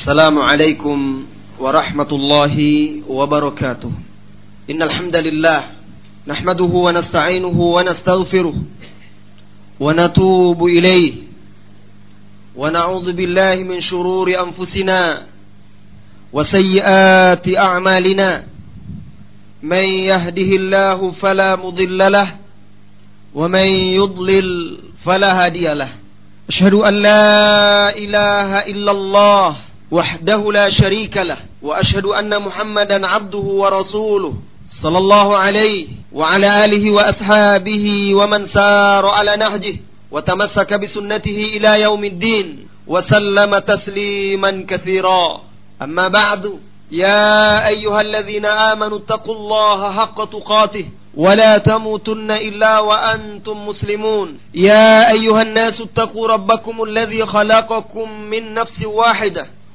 السلام عليكم ورحمة الله وبركاته. إن الحمد لله نحمده ونستعينه ونستغفره ونتوب إليه ونعوذ بالله من شرور أنفسنا وسيئات أعمالنا. من يهده الله فلا مضل له ومن يضلل فلا هادي له. أشهد أن لا إله إلا الله وحده لا شريك له وأشهد أن محمدا عبده ورسوله صلى الله عليه وعلى آله وأصحابه ومن سار على نهجه وتمسك بسنته إلى يوم الدين وسلم تسليما كثيرا. أما بعد يا أيها الذين آمنوا اتقوا الله حق تقاته ولا تموتن إلا وأنتم مسلمون. يا أيها الناس اتقوا ربكم الذي خلقكم من نفس واحدة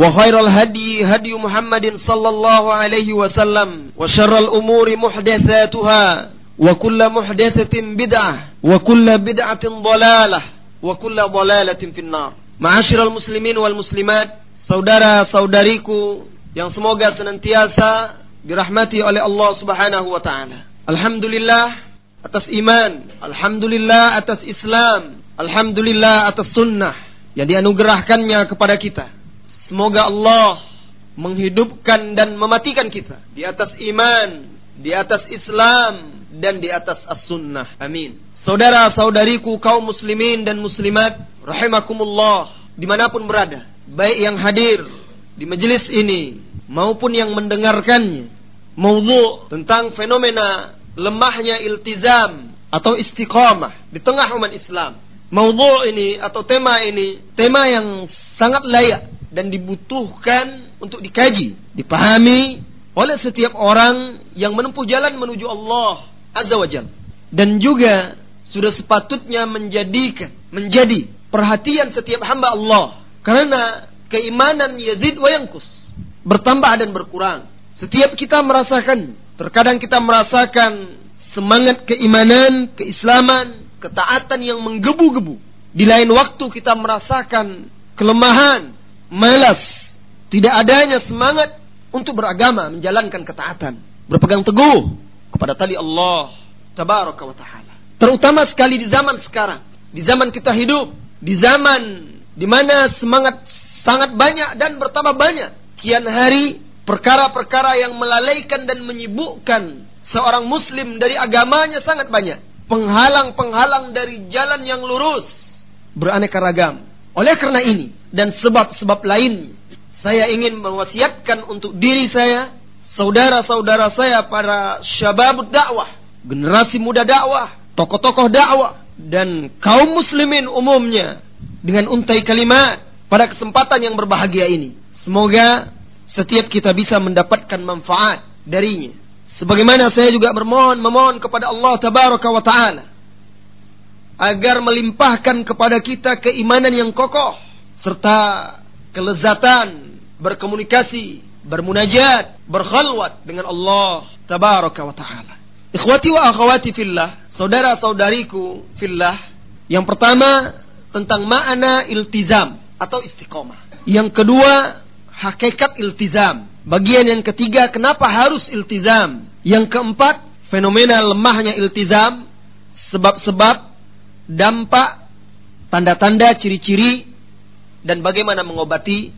وخير الهدي هدي محمد صلى الله عليه وسلم وشر الأمور محدثاتها وكل محدثة بدعة وكل بدعة ضلالة وكل ضلالة في النار Ma'asyiral muslimin wal muslimat, saudara-saudariku yang semoga senantiasa dirahmati oleh Allah Subhanahu wa taala. Alhamdulillah atas iman, alhamdulillah atas Islam, alhamdulillah atas sunnah yang dianugerahkannya kepada kita. Semoga Allah menghidupkan dan mematikan kita di atas iman, di atas Islam dan di atas as-sunnah. Amin. Saudara-saudariku kaum muslimin dan muslimat, rahimakumullah di mana pun berada, baik yang hadir di majelis ini maupun yang mendengarkannya, maudhu tentang fenomena lemahnya iltizam atau istiqamah di tengah umat Islam. Maudhu ini atau tema ini tema yang sangat layak dan dibutuhkan untuk dikaji, dipahami oleh setiap orang yang menempuh jalan menuju Allah Azza wa Jalla. Dan juga sudah sepatutnya menjadikan menjadi perhatian setiap hamba Allah karena keimanan Yazid wa yankus bertambah dan berkurang setiap kita merasakan terkadang kita merasakan semangat keimanan keislaman ketaatan yang menggebu-gebu di lain waktu kita merasakan kelemahan malas tidak adanya semangat untuk beragama menjalankan ketaatan berpegang teguh kepada tali Allah tabaraka wa taala Terutama sekali di zaman sekarang. Di zaman kita hidup. Di zaman di mana semangat sangat banyak dan bertambah banyak. Kian hari perkara-perkara yang melalaikan dan menyibukkan seorang muslim dari agamanya sangat banyak. Penghalang-penghalang dari jalan yang lurus. Beraneka ragam. Oleh karena ini dan sebab-sebab lainnya. Saya ingin mewasiatkan untuk diri saya, saudara-saudara saya para syabab dakwah, generasi muda dakwah, tokoh-tokoh dakwah dan kaum muslimin umumnya dengan untai kalimat pada kesempatan yang berbahagia ini. Semoga setiap kita bisa mendapatkan manfaat darinya. Sebagaimana saya juga bermohon memohon kepada Allah tabaraka wa taala agar melimpahkan kepada kita keimanan yang kokoh serta kelezatan berkomunikasi, bermunajat, berkhalwat dengan Allah tabaraka wa taala. Ikhwati wa akhwati fillah, saudara-saudariku fillah, yang pertama tentang makna iltizam atau istiqomah. Yang kedua, hakikat iltizam. Bagian yang ketiga, kenapa harus iltizam? Yang keempat, fenomena lemahnya iltizam, sebab-sebab, dampak, tanda-tanda, ciri-ciri, dan bagaimana mengobati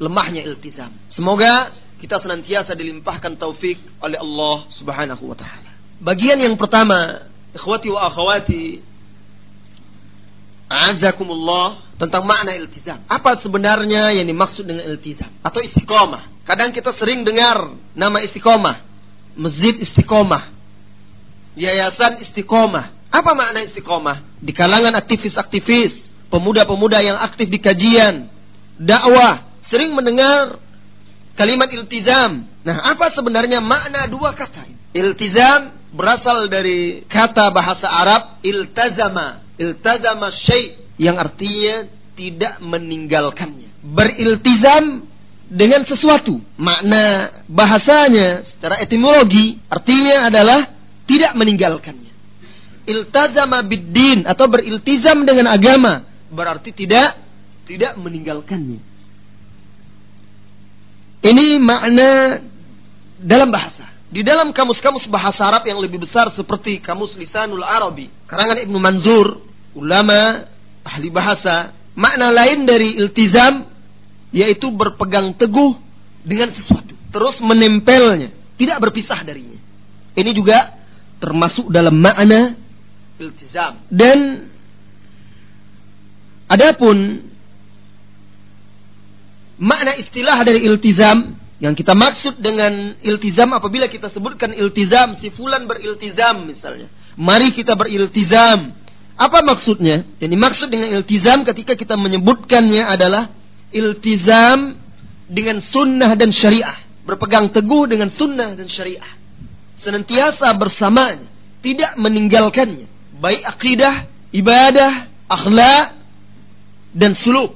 lemahnya iltizam. Semoga kita senantiasa dilimpahkan taufik oleh Allah Subhanahu wa taala. Bagian yang pertama, ikhwati wa akhwati, azakumullah tentang makna iltizam. Apa sebenarnya yang dimaksud dengan iltizam atau istiqomah? Kadang kita sering dengar nama istiqomah, masjid istiqomah, yayasan istiqomah. Apa makna istiqomah? Di kalangan aktivis-aktivis, pemuda-pemuda yang aktif di kajian, dakwah, sering mendengar kalimat iltizam. Nah, apa sebenarnya makna dua kata ini? Iltizam berasal dari kata bahasa Arab iltazama. Iltazama syai' yang artinya tidak meninggalkannya. Beriltizam dengan sesuatu. Makna bahasanya secara etimologi artinya adalah tidak meninggalkannya. Iltazama biddin atau beriltizam dengan agama berarti tidak tidak meninggalkannya. Ini makna dalam bahasa. Di dalam kamus-kamus bahasa Arab yang lebih besar seperti kamus Lisanul Arabi, karangan Ibnu Manzur, ulama ahli bahasa, makna lain dari iltizam yaitu berpegang teguh dengan sesuatu, terus menempelnya, tidak berpisah darinya. Ini juga termasuk dalam makna iltizam. Dan adapun makna istilah dari iltizam yang kita maksud dengan iltizam apabila kita sebutkan iltizam si fulan beriltizam misalnya. Mari kita beriltizam. Apa maksudnya? Yang dimaksud dengan iltizam ketika kita menyebutkannya adalah iltizam dengan sunnah dan syariah. Berpegang teguh dengan sunnah dan syariah. Senantiasa bersamanya. Tidak meninggalkannya. Baik akidah ibadah akhlak dan suluk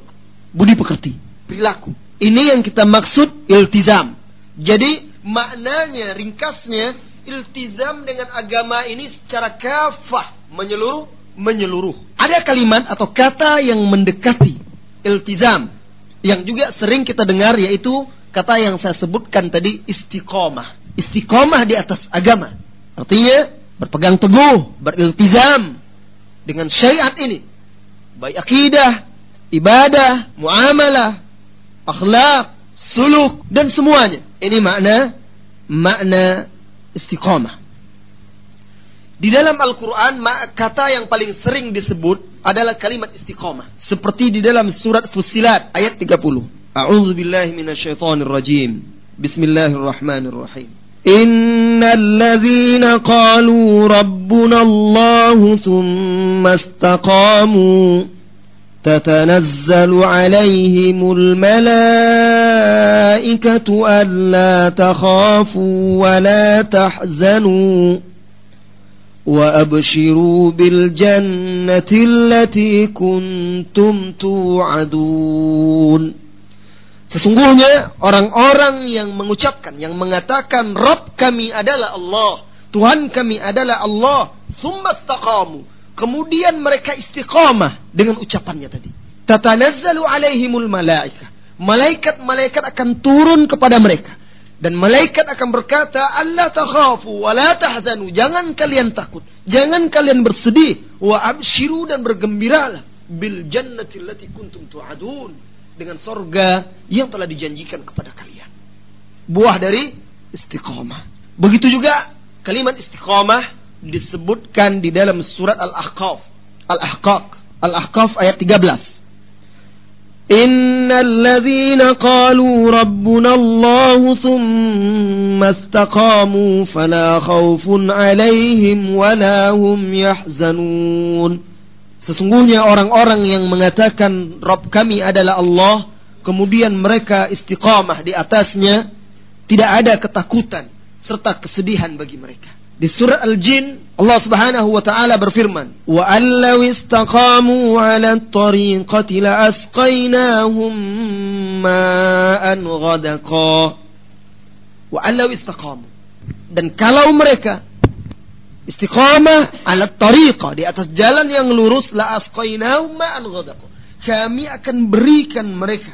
budi pekerti perilaku. Ini yang kita maksud iltizam. Jadi maknanya ringkasnya iltizam dengan agama ini secara kafah menyeluruh menyeluruh. Ada kalimat atau kata yang mendekati iltizam yang juga sering kita dengar yaitu kata yang saya sebutkan tadi istiqomah. Istiqomah di atas agama. Artinya berpegang teguh, beriltizam dengan syariat ini. Baik akidah, ibadah, muamalah, akhlak, suluk dan semuanya. Ini makna makna istiqomah. Di dalam Al-Quran, kata yang paling sering disebut adalah kalimat istiqomah. Seperti di dalam surat Fusilat ayat 30. A'udzu billahi minasyaitonir rajim. Bismillahirrahmanirrahim. Innal ladzina qalu rabbuna Allah thumma istaqamu تتنزل عليهم الملائكة ألا تخافوا ولا تحزنوا وأبشروا بالجنة التي كنتم توعدون Sesungguhnya orang-orang yang mengucapkan, yang mengatakan Rabb kami adalah Allah, Tuhan kami adalah Allah, summa istaqamu, Kemudian mereka istiqamah dengan ucapannya tadi. Tatanazzalu alaihimul malaika. Malaikat-malaikat akan turun kepada mereka. Dan malaikat akan berkata, Allah takhafu wa la tahzanu. Jangan kalian takut. Jangan kalian bersedih. Wa abshiru dan bergembiralah. Bil jannati allati kuntum tu'adun. Dengan sorga yang telah dijanjikan kepada kalian. Buah dari istiqamah. Begitu juga kalimat istiqamah disebutkan di dalam surat Al-Ahqaf. Al-Ahqaf. Al-Ahqaf ayat 13. Innal ladzina qalu rabbuna Allah thumma istaqamu fala khaufun 'alaihim wala hum yahzanun. Sesungguhnya orang-orang yang mengatakan Rabb kami adalah Allah, kemudian mereka istiqamah di atasnya, tidak ada ketakutan serta kesedihan bagi mereka. Di surah Al-Jin Allah Subhanahu wa taala berfirman, "Wa allaw istaqamu 'ala at-tariqati la asqainahum ma'an ghadaqa." Wa allaw istaqamu. Dan kalau mereka istiqamah 'ala tariqa di atas jalan yang lurus la asqainahum ma'an ghadaqa. Kami akan berikan mereka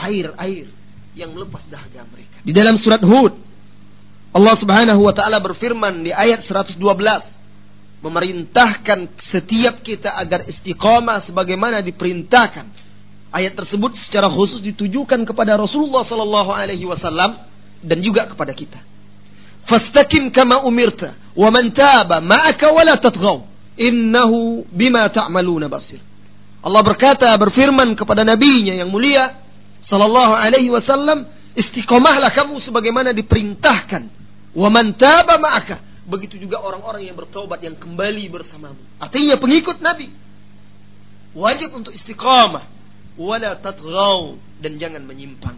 air-air yang melepas dahaga mereka. Di dalam surat Hud Allah Subhanahu wa taala berfirman di ayat 112 memerintahkan setiap kita agar istiqamah sebagaimana diperintahkan. Ayat tersebut secara khusus ditujukan kepada Rasulullah sallallahu alaihi wasallam dan juga kepada kita. Fastaqim kama umirta wa man taba ma'aka wa la tatghaw innahu bima ta'maluna basir. Allah berkata berfirman kepada nabinya yang mulia sallallahu alaihi wasallam istiqomahlah kamu sebagaimana diperintahkan Wa man taba ma'aka. Begitu juga orang-orang yang bertobat yang kembali bersamamu. Artinya pengikut Nabi. Wajib untuk istiqamah. Wala tatghaw dan jangan menyimpang.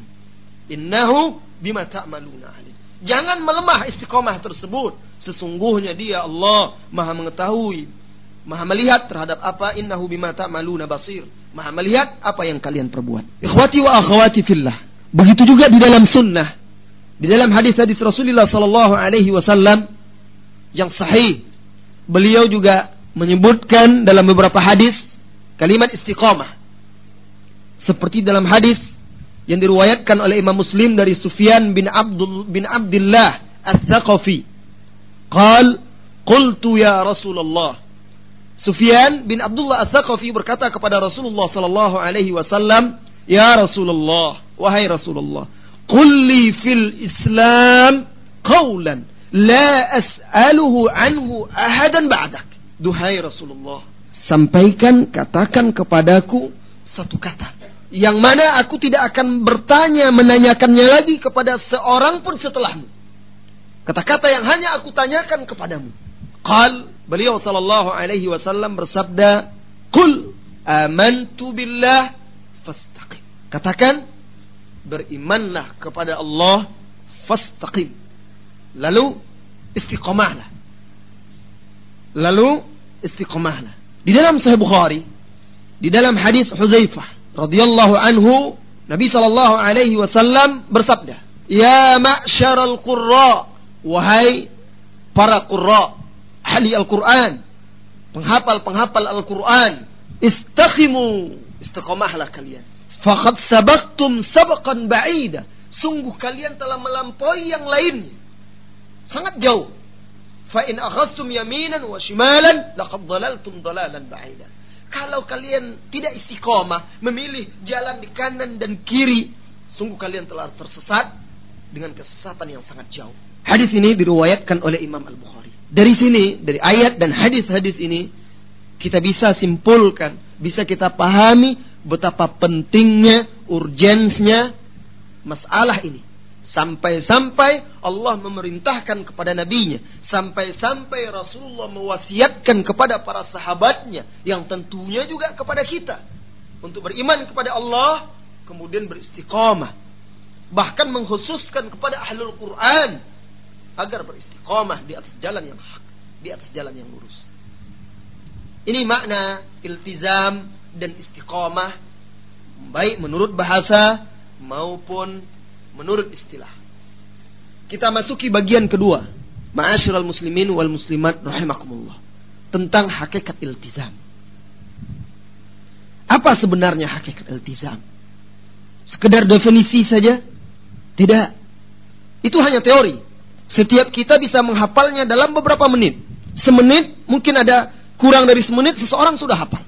Innahu bima ta'maluna alim. Jangan melemah istiqomah tersebut. Sesungguhnya dia Allah Maha mengetahui, Maha melihat terhadap apa innahu bima ta'maluna basir. Maha melihat apa yang kalian perbuat. Ikhwati wa akhwati fillah. Begitu juga di dalam sunnah. Di dalam hadis-hadis Rasulullah sallallahu alaihi wasallam yang sahih. Beliau juga menyebutkan dalam beberapa hadis kalimat istiqamah. Seperti dalam hadis yang diriwayatkan oleh Imam Muslim dari Sufyan bin Abdul bin Abdullah Ats-Tsaqafi. Qal qultu ya Rasulullah. Sufyan bin Abdullah Ats-Tsaqafi berkata kepada Rasulullah sallallahu alaihi wasallam, "Ya Rasulullah, wahai Rasulullah, qul li fil Islam qawlan la as'aluhu anhu ahadan ba'dak." Duhai Rasulullah, sampaikan katakan kepadaku satu kata yang mana aku tidak akan bertanya menanyakannya lagi kepada seorang pun setelahmu. Kata-kata yang hanya aku tanyakan kepadamu. Qal beliau sallallahu alaihi wasallam bersabda, "Qul amantu billah fastaqim." Katakan berimanlah kepada Allah fastaqim. Lalu istiqomahlah. Lalu istiqomahlah. Di dalam Sahih Bukhari, di dalam hadis Huzaifah radhiyallahu anhu Nabi sallallahu alaihi wasallam bersabda, "Ya ma'syaral qurra, wahai para qurra, ahli Al-Qur'an, penghafal-penghafal Al-Qur'an, istakhimu, istiqomahlah kalian. Faqad sabaqtum sabaqan ba'ida. Sungguh kalian telah melampaui yang lainnya. Sangat jauh. Fa in akhadtum yaminan wa shimalan laqad dhalaltum dhalalan ba'ida. Kalau kalian tidak istiqomah, memilih jalan di kanan dan kiri, sungguh kalian telah tersesat dengan kesesatan yang sangat jauh. Hadis ini diriwayatkan oleh Imam Al-Bukhari. Dari sini, dari ayat dan hadis-hadis ini, kita bisa simpulkan, bisa kita pahami betapa pentingnya, urgensnya masalah ini. Sampai-sampai Allah memerintahkan kepada nabinya. Sampai-sampai Rasulullah mewasiatkan kepada para sahabatnya. Yang tentunya juga kepada kita. Untuk beriman kepada Allah. Kemudian beristiqamah. Bahkan mengkhususkan kepada ahlul Quran. Agar beristiqamah di atas jalan yang hak. Di atas jalan yang lurus. Ini makna iltizam dan istiqamah. Baik menurut bahasa maupun menurut istilah. Kita masuki bagian kedua. Ma'asyiral muslimin wal muslimat rahimakumullah. Tentang hakikat iltizam. Apa sebenarnya hakikat iltizam? Sekedar definisi saja? Tidak. Itu hanya teori. Setiap kita bisa menghafalnya dalam beberapa menit. Semenit, mungkin ada kurang dari semenit, seseorang sudah hafal.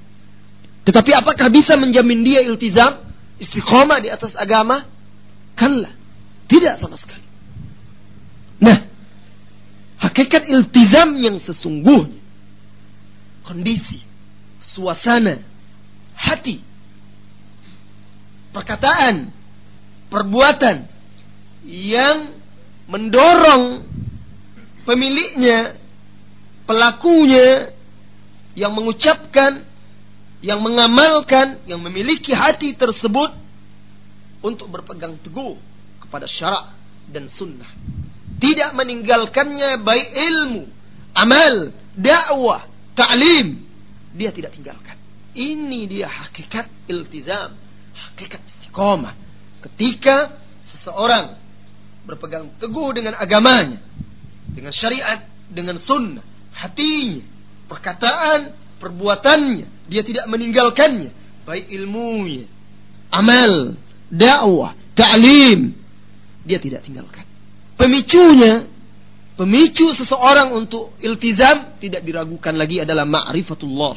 Tetapi apakah bisa menjamin dia iltizam? Istiqomah di atas agama? Kalla. Tidak sama sekali. Nah, hakikat iltizam yang sesungguhnya kondisi, suasana, hati, perkataan, perbuatan yang mendorong pemiliknya, pelakunya yang mengucapkan, yang mengamalkan, yang memiliki hati tersebut untuk berpegang teguh kepada syarak dan sunnah. Tidak meninggalkannya baik ilmu, amal, dakwah, ta'lim. Dia tidak tinggalkan. Ini dia hakikat iltizam, hakikat istiqomah. Ketika seseorang berpegang teguh dengan agamanya, dengan syariat, dengan sunnah, hatinya, perkataan, perbuatannya, dia tidak meninggalkannya, baik ilmunya, amal, dakwah, ta'lim, dia tidak tinggalkan. Pemicunya, pemicu seseorang untuk iltizam tidak diragukan lagi adalah ma'rifatullah.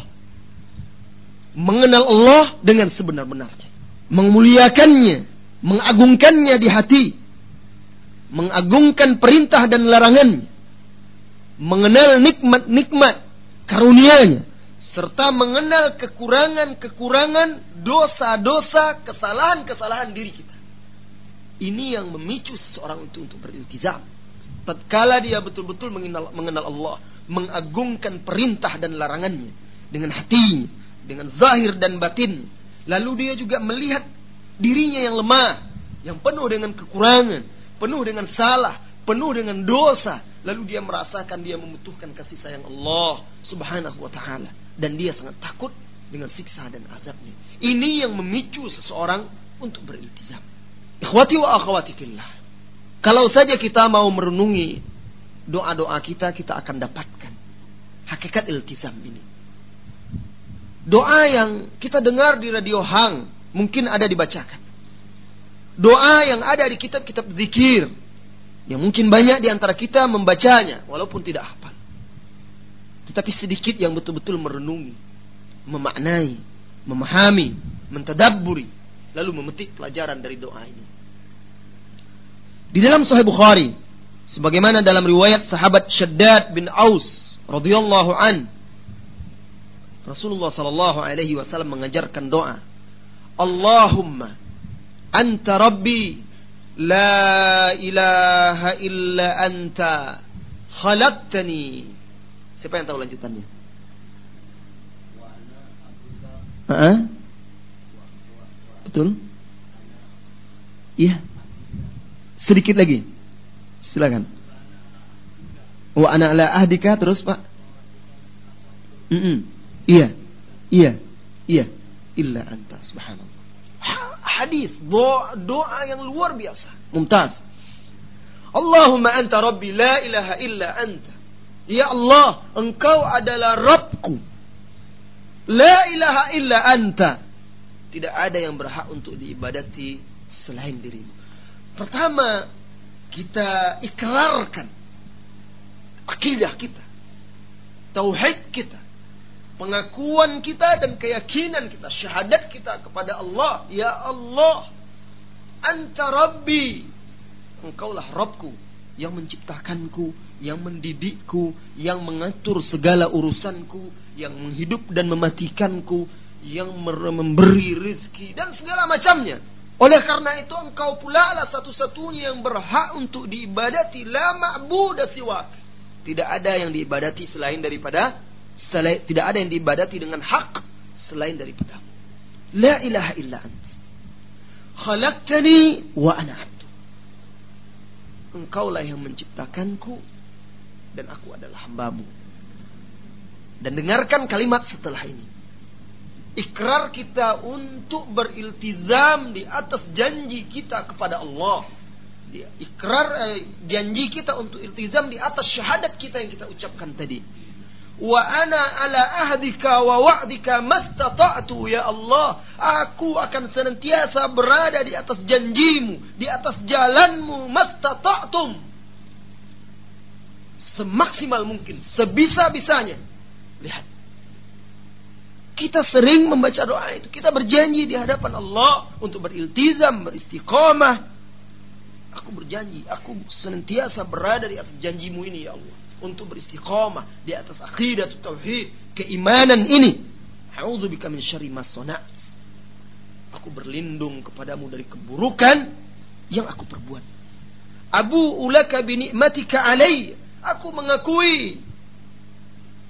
Mengenal Allah dengan sebenar-benarnya. Memuliakannya, mengagungkannya di hati. Mengagungkan perintah dan larangannya. Mengenal nikmat-nikmat karunia-Nya serta mengenal kekurangan-kekurangan, dosa-dosa, kesalahan-kesalahan diri kita. Ini yang memicu seseorang itu untuk beriltizam. Tatkala dia betul-betul mengenal, mengenal Allah, mengagungkan perintah dan larangannya dengan hatinya, dengan zahir dan batin. Lalu dia juga melihat dirinya yang lemah, yang penuh dengan kekurangan, penuh dengan salah, penuh dengan dosa, lalu dia merasakan dia membutuhkan kasih sayang Allah Subhanahu wa taala dan dia sangat takut dengan siksa dan azabnya. Ini yang memicu seseorang untuk beriltizam. Ikhwati wa akhwati fillah. Kalau saja kita mau merenungi doa-doa kita, kita akan dapatkan hakikat iltizam ini. Doa yang kita dengar di radio Hang mungkin ada dibacakan. Doa yang ada di kitab-kitab zikir yang mungkin banyak di antara kita membacanya walaupun tidak. Tetapi sedikit yang betul-betul merenungi, memaknai, memahami, mentadabburi, lalu memetik pelajaran dari doa ini. Di dalam Sahih Bukhari, sebagaimana dalam riwayat sahabat Shaddad bin Aus radhiyallahu an, Rasulullah sallallahu alaihi wasallam mengajarkan doa, Allahumma anta rabbi la ilaha illa anta khalaqtani Siapa yang tahu lanjutannya? Uh-uh. Betul? Iya. Sedikit lagi. Silakan. Wa ana ala ahdika terus Pak. Mm -mm. Iya. Iya. Iya. Illa anta subhanallah. Hadis doa, doa yang luar biasa. Mumtaz. Allahumma anta rabbi la ilaha illa anta Ya Allah, engkau adalah Rabbku. La ilaha illa anta. Tidak ada yang berhak untuk diibadati selain dirimu. Pertama, kita ikrarkan akidah kita. Tauhid kita. Pengakuan kita dan keyakinan kita. Syahadat kita kepada Allah. Ya Allah. Anta Rabbi. Engkaulah Rabbku yang menciptakanku, yang mendidikku, yang mengatur segala urusanku, yang menghidup dan mematikanku, yang memberi rizki dan segala macamnya. Oleh karena itu engkau pula lah satu-satunya yang berhak untuk diibadati la ma'budu siwak. Tidak ada yang diibadati selain daripada selain, tidak ada yang diibadati dengan hak selain daripada La ilaha illa ant. Khalaqtani wa ana engkaulah yang menciptakanku dan aku adalah hambamu. Dan dengarkan kalimat setelah ini. Ikrar kita untuk beriltizam di atas janji kita kepada Allah. Ikrar eh, janji kita untuk iltizam di atas syahadat kita yang kita ucapkan tadi wa ana ala ahdika wa wa'dika mastata'tu ya Allah. Aku akan senantiasa berada di atas janjimu di atas jalanmu mastata'tum. Semaksimal mungkin sebisa-bisanya. Lihat. Kita sering membaca doa itu. Kita berjanji di hadapan Allah untuk beriltizam beristiqamah. Aku berjanji aku senantiasa berada di atas janjimu ini ya Allah untuk beristiqamah di atas akidah tauhid, keimanan ini. A'udzubika min syarri ma Aku berlindung kepadamu dari keburukan yang aku perbuat. Abu ulaka bi ni'matika alai. Aku mengakui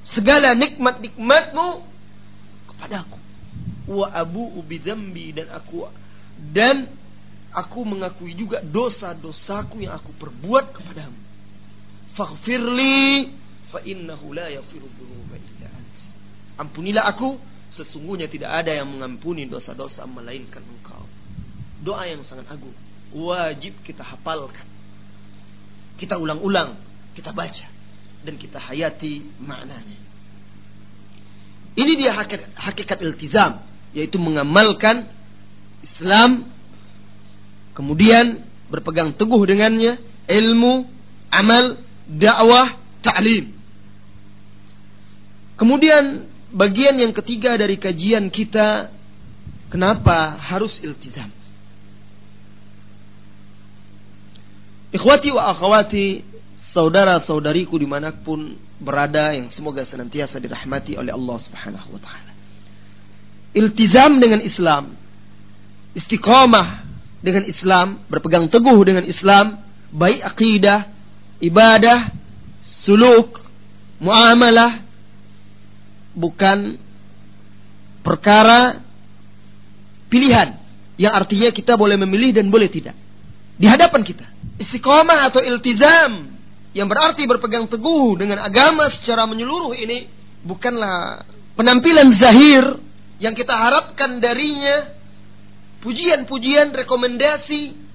segala nikmat-nikmatmu kepadaku. Wa abu dzambi dan aku dan aku mengakui juga dosa-dosaku yang aku perbuat kepadamu faghfirli fa innahu la yaghfiru dzunuba illa ant. Ampunilah aku, sesungguhnya tidak ada yang mengampuni dosa-dosa melainkan Engkau. Doa yang sangat agung, wajib kita hafalkan. Kita ulang-ulang, kita baca dan kita hayati maknanya. Ini dia hakikat, hakikat iltizam, yaitu mengamalkan Islam kemudian berpegang teguh dengannya, ilmu, amal dakwah, ta'lim. Kemudian bagian yang ketiga dari kajian kita kenapa harus iltizam. Ikhwati wa akhwati, saudara-saudariku di mana pun berada yang semoga senantiasa dirahmati oleh Allah subhanahu wa ta'ala. Iltizam dengan Islam, istiqamah dengan Islam, berpegang teguh dengan Islam, baik akidah, ibadah, suluk, muamalah bukan perkara pilihan yang artinya kita boleh memilih dan boleh tidak. di hadapan kita. Istiqomah atau iltizam yang berarti berpegang teguh dengan agama secara menyeluruh ini bukanlah penampilan zahir yang kita harapkan darinya pujian-pujian rekomendasi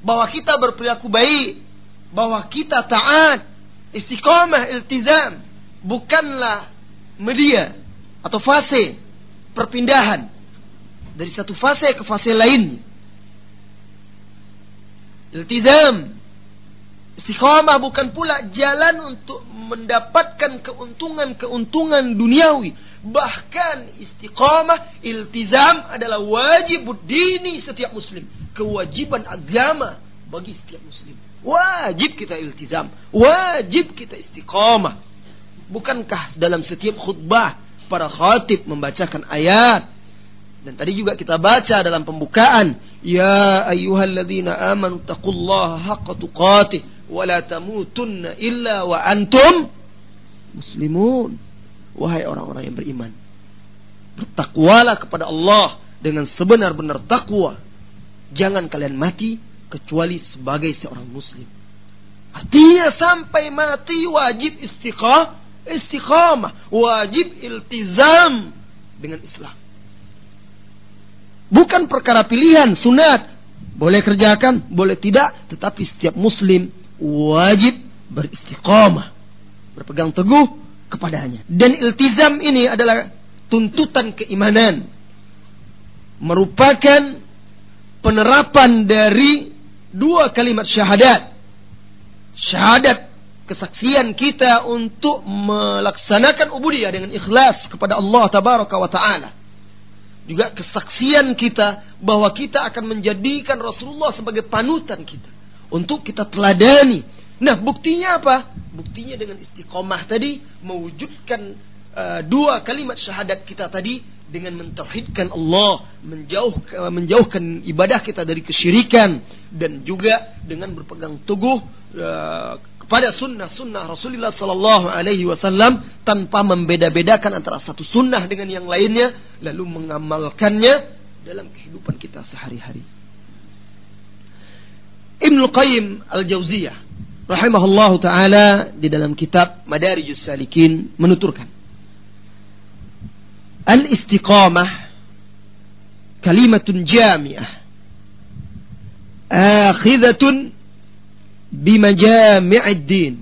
bahwa kita berperilaku baik, bahwa kita taat, istiqomah, iltizam bukanlah media atau fase perpindahan dari satu fase ke fase lainnya. Iltizam. Istiqamah bukan pula jalan untuk mendapatkan keuntungan-keuntungan duniawi. Bahkan istiqamah, iltizam adalah wajib dini setiap muslim. Kewajiban agama bagi setiap muslim. Wajib kita iltizam. Wajib kita istiqamah. Bukankah dalam setiap khutbah para khatib membacakan ayat dan tadi juga kita baca dalam pembukaan, ya ayyuhalladzina amanu taqullaha haqqa tuqatih wa la tamutunna illa wa antum muslimun. Wahai orang-orang yang beriman, bertakwalah kepada Allah dengan sebenar-benar takwa. Jangan kalian mati kecuali sebagai seorang muslim. Artinya sampai mati wajib istiqamah, istiqamah, wajib iltizam dengan Islam. Bukan perkara pilihan, sunat. Boleh kerjakan, boleh tidak. Tetapi setiap muslim wajib beristiqamah. Berpegang teguh kepadanya. Dan iltizam ini adalah tuntutan keimanan. Merupakan penerapan dari dua kalimat syahadat. Syahadat kesaksian kita untuk melaksanakan ubudiyah dengan ikhlas kepada Allah tabaraka wa taala juga kesaksian kita bahwa kita akan menjadikan Rasulullah sebagai panutan kita untuk kita teladani. Nah, buktinya apa? Buktinya dengan istiqomah tadi mewujudkan uh, dua kalimat syahadat kita tadi dengan mentauhidkan Allah, menjauh menjauhkan ibadah kita dari kesyirikan dan juga dengan berpegang teguh uh, kepada sunnah-sunnah Rasulullah Sallallahu Alaihi Wasallam tanpa membeda-bedakan antara satu sunnah dengan yang lainnya, lalu mengamalkannya dalam kehidupan kita sehari-hari. Ibnu Qayyim Al-Jauziyah rahimahullahu taala di dalam kitab Madarijus Salikin menuturkan Al-istiqamah kalimatun jami'ah akhidatun bimajami'id din.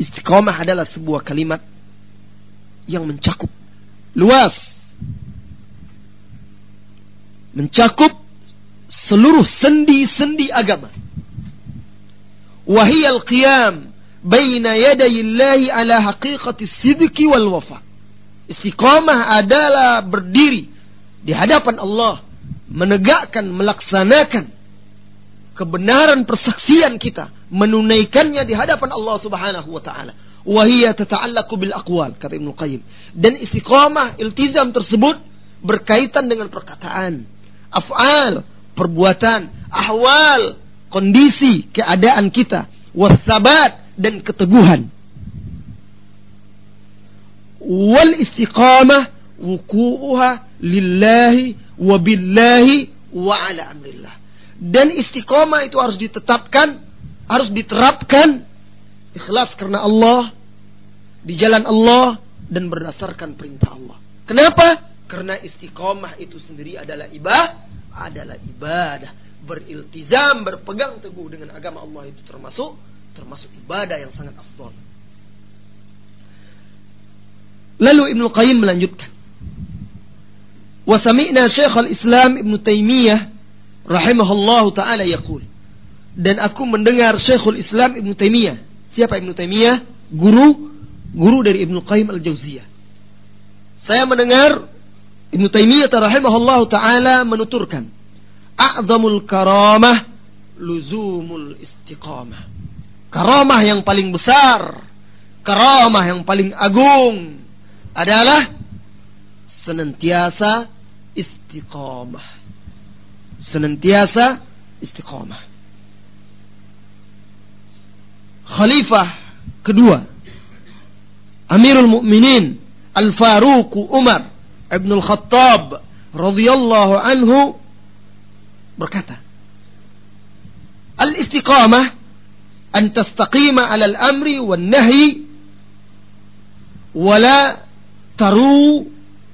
Istiqamah adalah sebuah kalimat yang mencakup luas. Mencakup seluruh sendi-sendi agama. Wahiyal qiyam baina yaday Allah ala haqiqati sidqi wal wafa. Istiqamah adalah berdiri di hadapan Allah menegakkan melaksanakan kebenaran persaksian kita menunaikannya di hadapan Allah Subhanahu wa taala. Wahia tata'allaqu bil aqwal kata Ibnu Qayyim. Dan istiqamah iltizam tersebut berkaitan dengan perkataan, af'al, perbuatan, ahwal, kondisi, keadaan kita, wasabat dan keteguhan. Wal istiqamah wuku'uha lillahi wa billahi wa ala amrillah dan istiqomah itu harus ditetapkan, harus diterapkan ikhlas karena Allah, di jalan Allah dan berdasarkan perintah Allah. Kenapa? Karena istiqomah itu sendiri adalah ibadah, adalah ibadah. Beriltizam, berpegang teguh dengan agama Allah itu termasuk termasuk ibadah yang sangat afdol. Lalu Ibnu Qayyim melanjutkan. Wasami'na Syekh al-Islam Ibnu Taimiyah rahimahullah taala yaqul dan aku mendengar Syekhul Islam Ibnu Taimiyah siapa Ibnu Taimiyah guru guru dari Ibnu Qayyim Al-Jauziyah saya mendengar Ibnu Taimiyah rahimahullah taala menuturkan a'zamul karamah luzumul istiqamah. Karamah yang paling besar karamah yang paling agung adalah senantiasa istiqamah. Senantiasa istiqomah. Khalifah kedua Amirul Mukminin Al-Faruq Umar Ibn Al-Khattab radhiyallahu anhu berkata, Al-istiqamah an tastaqima 'ala al-amri wan nahyi wala taru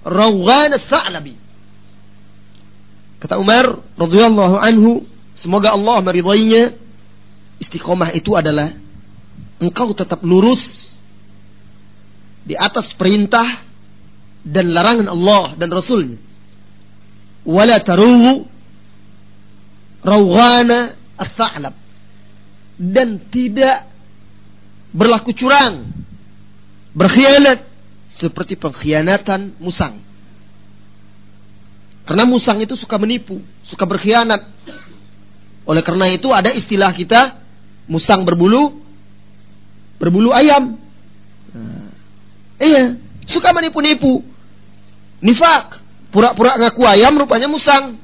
rawan as-sa'labi. Kata Umar radhiyallahu anhu, semoga Allah meridainya, istiqomah itu adalah engkau tetap lurus di atas perintah dan larangan Allah dan Rasulnya. Wala taruhu rawghana as-sa'lab. Dan tidak berlaku curang, berkhianat seperti pengkhianatan musang. Karena musang itu suka menipu, suka berkhianat. Oleh karena itu ada istilah kita musang berbulu berbulu ayam. Nah, iya, suka menipu-nipu. Nifak, pura-pura ngaku ayam rupanya musang.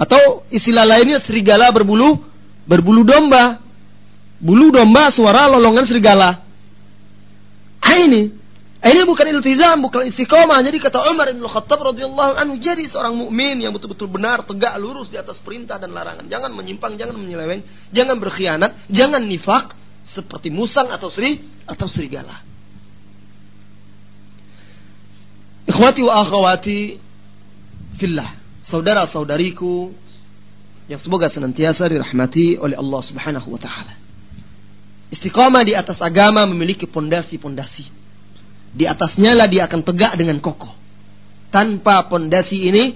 Atau istilah lainnya serigala berbulu berbulu domba. Bulu domba suara lolongan serigala. Ah ini ini bukan iltizam, bukan istiqomah. Jadi kata Umar bin Khattab radhiyallahu anhu, jadi seorang mukmin yang betul-betul benar, tegak lurus di atas perintah dan larangan. Jangan menyimpang, jangan menyeleweng, jangan berkhianat, jangan nifak seperti musang atau seri atau serigala. Ikhwati wa akhwati fillah. Saudara-saudariku yang semoga senantiasa dirahmati oleh Allah Subhanahu wa taala. Istiqamah di atas agama memiliki pondasi-pondasi di atasnya lah dia akan tegak dengan kokoh. Tanpa pondasi ini,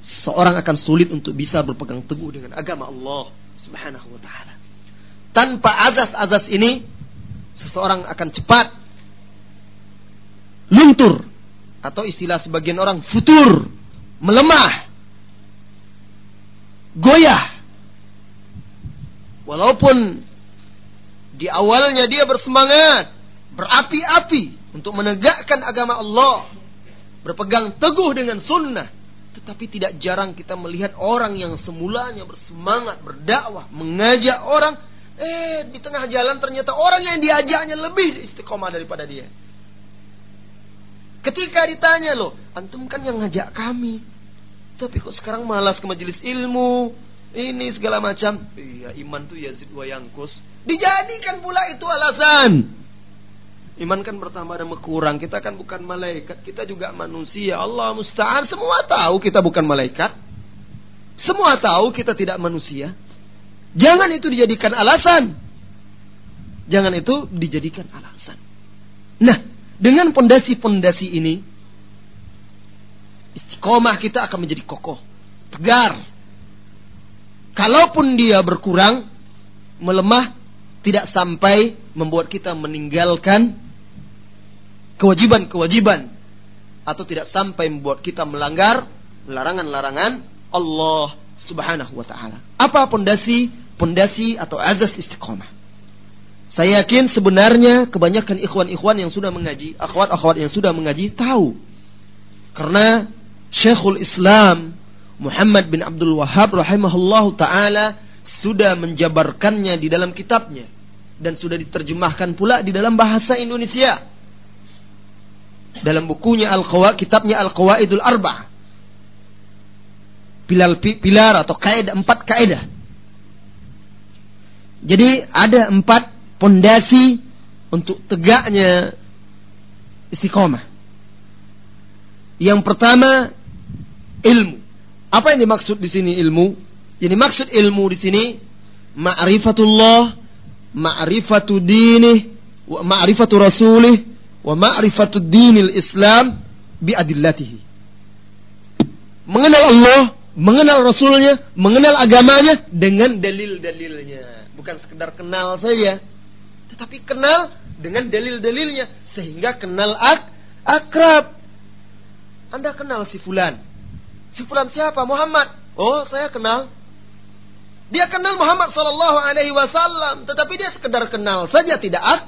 seorang akan sulit untuk bisa berpegang teguh dengan agama Allah Subhanahu wa taala. Tanpa azas-azas ini, seseorang akan cepat luntur atau istilah sebagian orang futur, melemah, goyah. Walaupun di awalnya dia bersemangat, berapi-api, untuk menegakkan agama Allah, berpegang teguh dengan sunnah. Tetapi tidak jarang kita melihat orang yang semulanya bersemangat berdakwah, mengajak orang, eh di tengah jalan ternyata orang yang diajaknya lebih istiqomah daripada dia. Ketika ditanya loh, antum kan yang ngajak kami, tapi kok sekarang malas ke majelis ilmu, ini segala macam. Iya, iman tuh Yazid wa yangkus. Dijadikan pula itu alasan. Iman kan bertambah dan berkurang. Kita kan bukan malaikat. Kita juga manusia. Allah musta'an. Semua tahu kita bukan malaikat. Semua tahu kita tidak manusia. Jangan itu dijadikan alasan. Jangan itu dijadikan alasan. Nah, dengan pondasi-pondasi ini, istiqomah kita akan menjadi kokoh, tegar. Kalaupun dia berkurang, melemah, tidak sampai membuat kita meninggalkan kewajiban-kewajiban atau tidak sampai membuat kita melanggar larangan-larangan Allah Subhanahu wa taala. Apa pondasi pondasi atau azas istiqomah? Saya yakin sebenarnya kebanyakan ikhwan-ikhwan yang sudah mengaji, akhwat-akhwat yang sudah mengaji tahu. Karena Syekhul Islam Muhammad bin Abdul Wahab rahimahullahu taala sudah menjabarkannya di dalam kitabnya dan sudah diterjemahkan pula di dalam bahasa Indonesia dalam bukunya Al-Qawa, kitabnya Al-Qawaidul Arba. Pilar, pilar atau kaidah empat kaidah. Jadi ada empat pondasi untuk tegaknya istiqomah. Yang pertama ilmu. Apa yang dimaksud di sini ilmu? Jadi maksud ilmu di sini ma'rifatullah, ma'rifatu dinih, wa ma'rifatu rasulih, wa ma'rifatud dinil Islam bi adillatihi. Mengenal Allah, mengenal Rasulnya, mengenal agamanya dengan dalil-dalilnya. Bukan sekedar kenal saja, tetapi kenal dengan dalil-dalilnya sehingga kenal ak akrab. Anda kenal si fulan. Si fulan siapa? Muhammad. Oh, saya kenal. Dia kenal Muhammad sallallahu alaihi wasallam, tetapi dia sekedar kenal saja tidak ak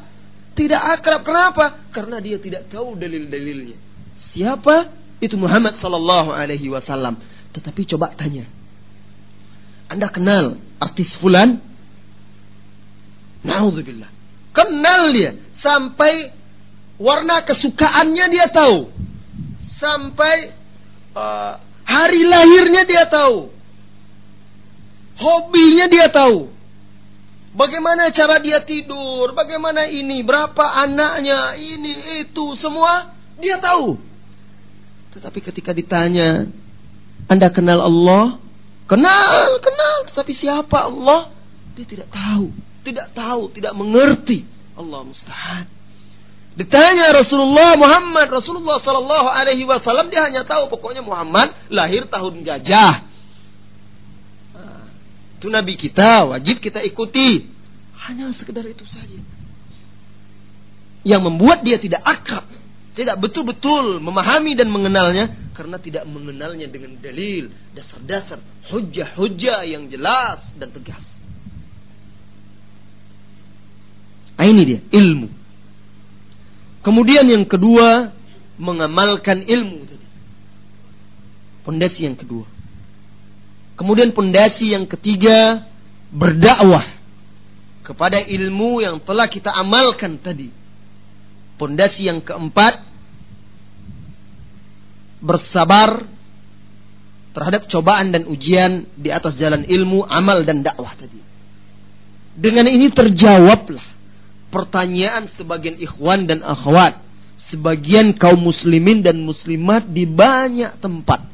tidak akrab. Kenapa? Karena dia tidak tahu dalil-dalilnya. Siapa? Itu Muhammad sallallahu alaihi wasallam. Tetapi coba tanya. Anda kenal artis fulan? Nauzubillah. Kenal dia sampai warna kesukaannya dia tahu. Sampai uh, hari lahirnya dia tahu. Hobinya dia tahu. Bagaimana cara dia tidur, bagaimana ini, berapa anaknya, ini, itu, semua dia tahu. Tetapi ketika ditanya, Anda kenal Allah? Kenal, kenal, tetapi siapa Allah? Dia tidak tahu, tidak tahu, tidak mengerti. Allah mustahil. Ditanya Rasulullah Muhammad, Rasulullah Sallallahu Alaihi Wasallam dia hanya tahu pokoknya Muhammad lahir tahun gajah. Ah, itu Nabi kita wajib kita ikuti. Hanya sekedar itu saja. Yang membuat dia tidak akrab, tidak betul-betul memahami dan mengenalnya karena tidak mengenalnya dengan dalil, dasar-dasar, hujah-hujah yang jelas dan tegas. Nah, ini dia ilmu. Kemudian yang kedua, mengamalkan ilmu tadi. Pondasi yang kedua. Kemudian pondasi yang ketiga, berdakwah kepada ilmu yang telah kita amalkan tadi. Pondasi yang keempat, bersabar terhadap cobaan dan ujian di atas jalan ilmu, amal dan dakwah tadi. Dengan ini terjawablah pertanyaan sebagian ikhwan dan akhwat, sebagian kaum muslimin dan muslimat di banyak tempat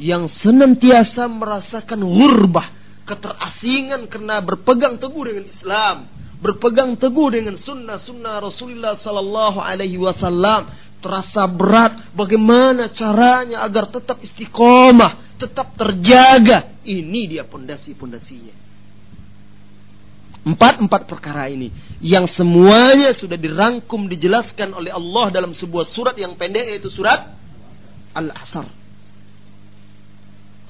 yang senantiasa merasakan hurbah, keterasingan karena berpegang teguh dengan Islam, berpegang teguh dengan sunnah-sunnah Rasulullah Sallallahu Alaihi Wasallam, terasa berat bagaimana caranya agar tetap istiqomah, tetap terjaga. Ini dia pondasi-pondasinya. Empat-empat perkara ini yang semuanya sudah dirangkum dijelaskan oleh Allah dalam sebuah surat yang pendek yaitu surat Al-Asr.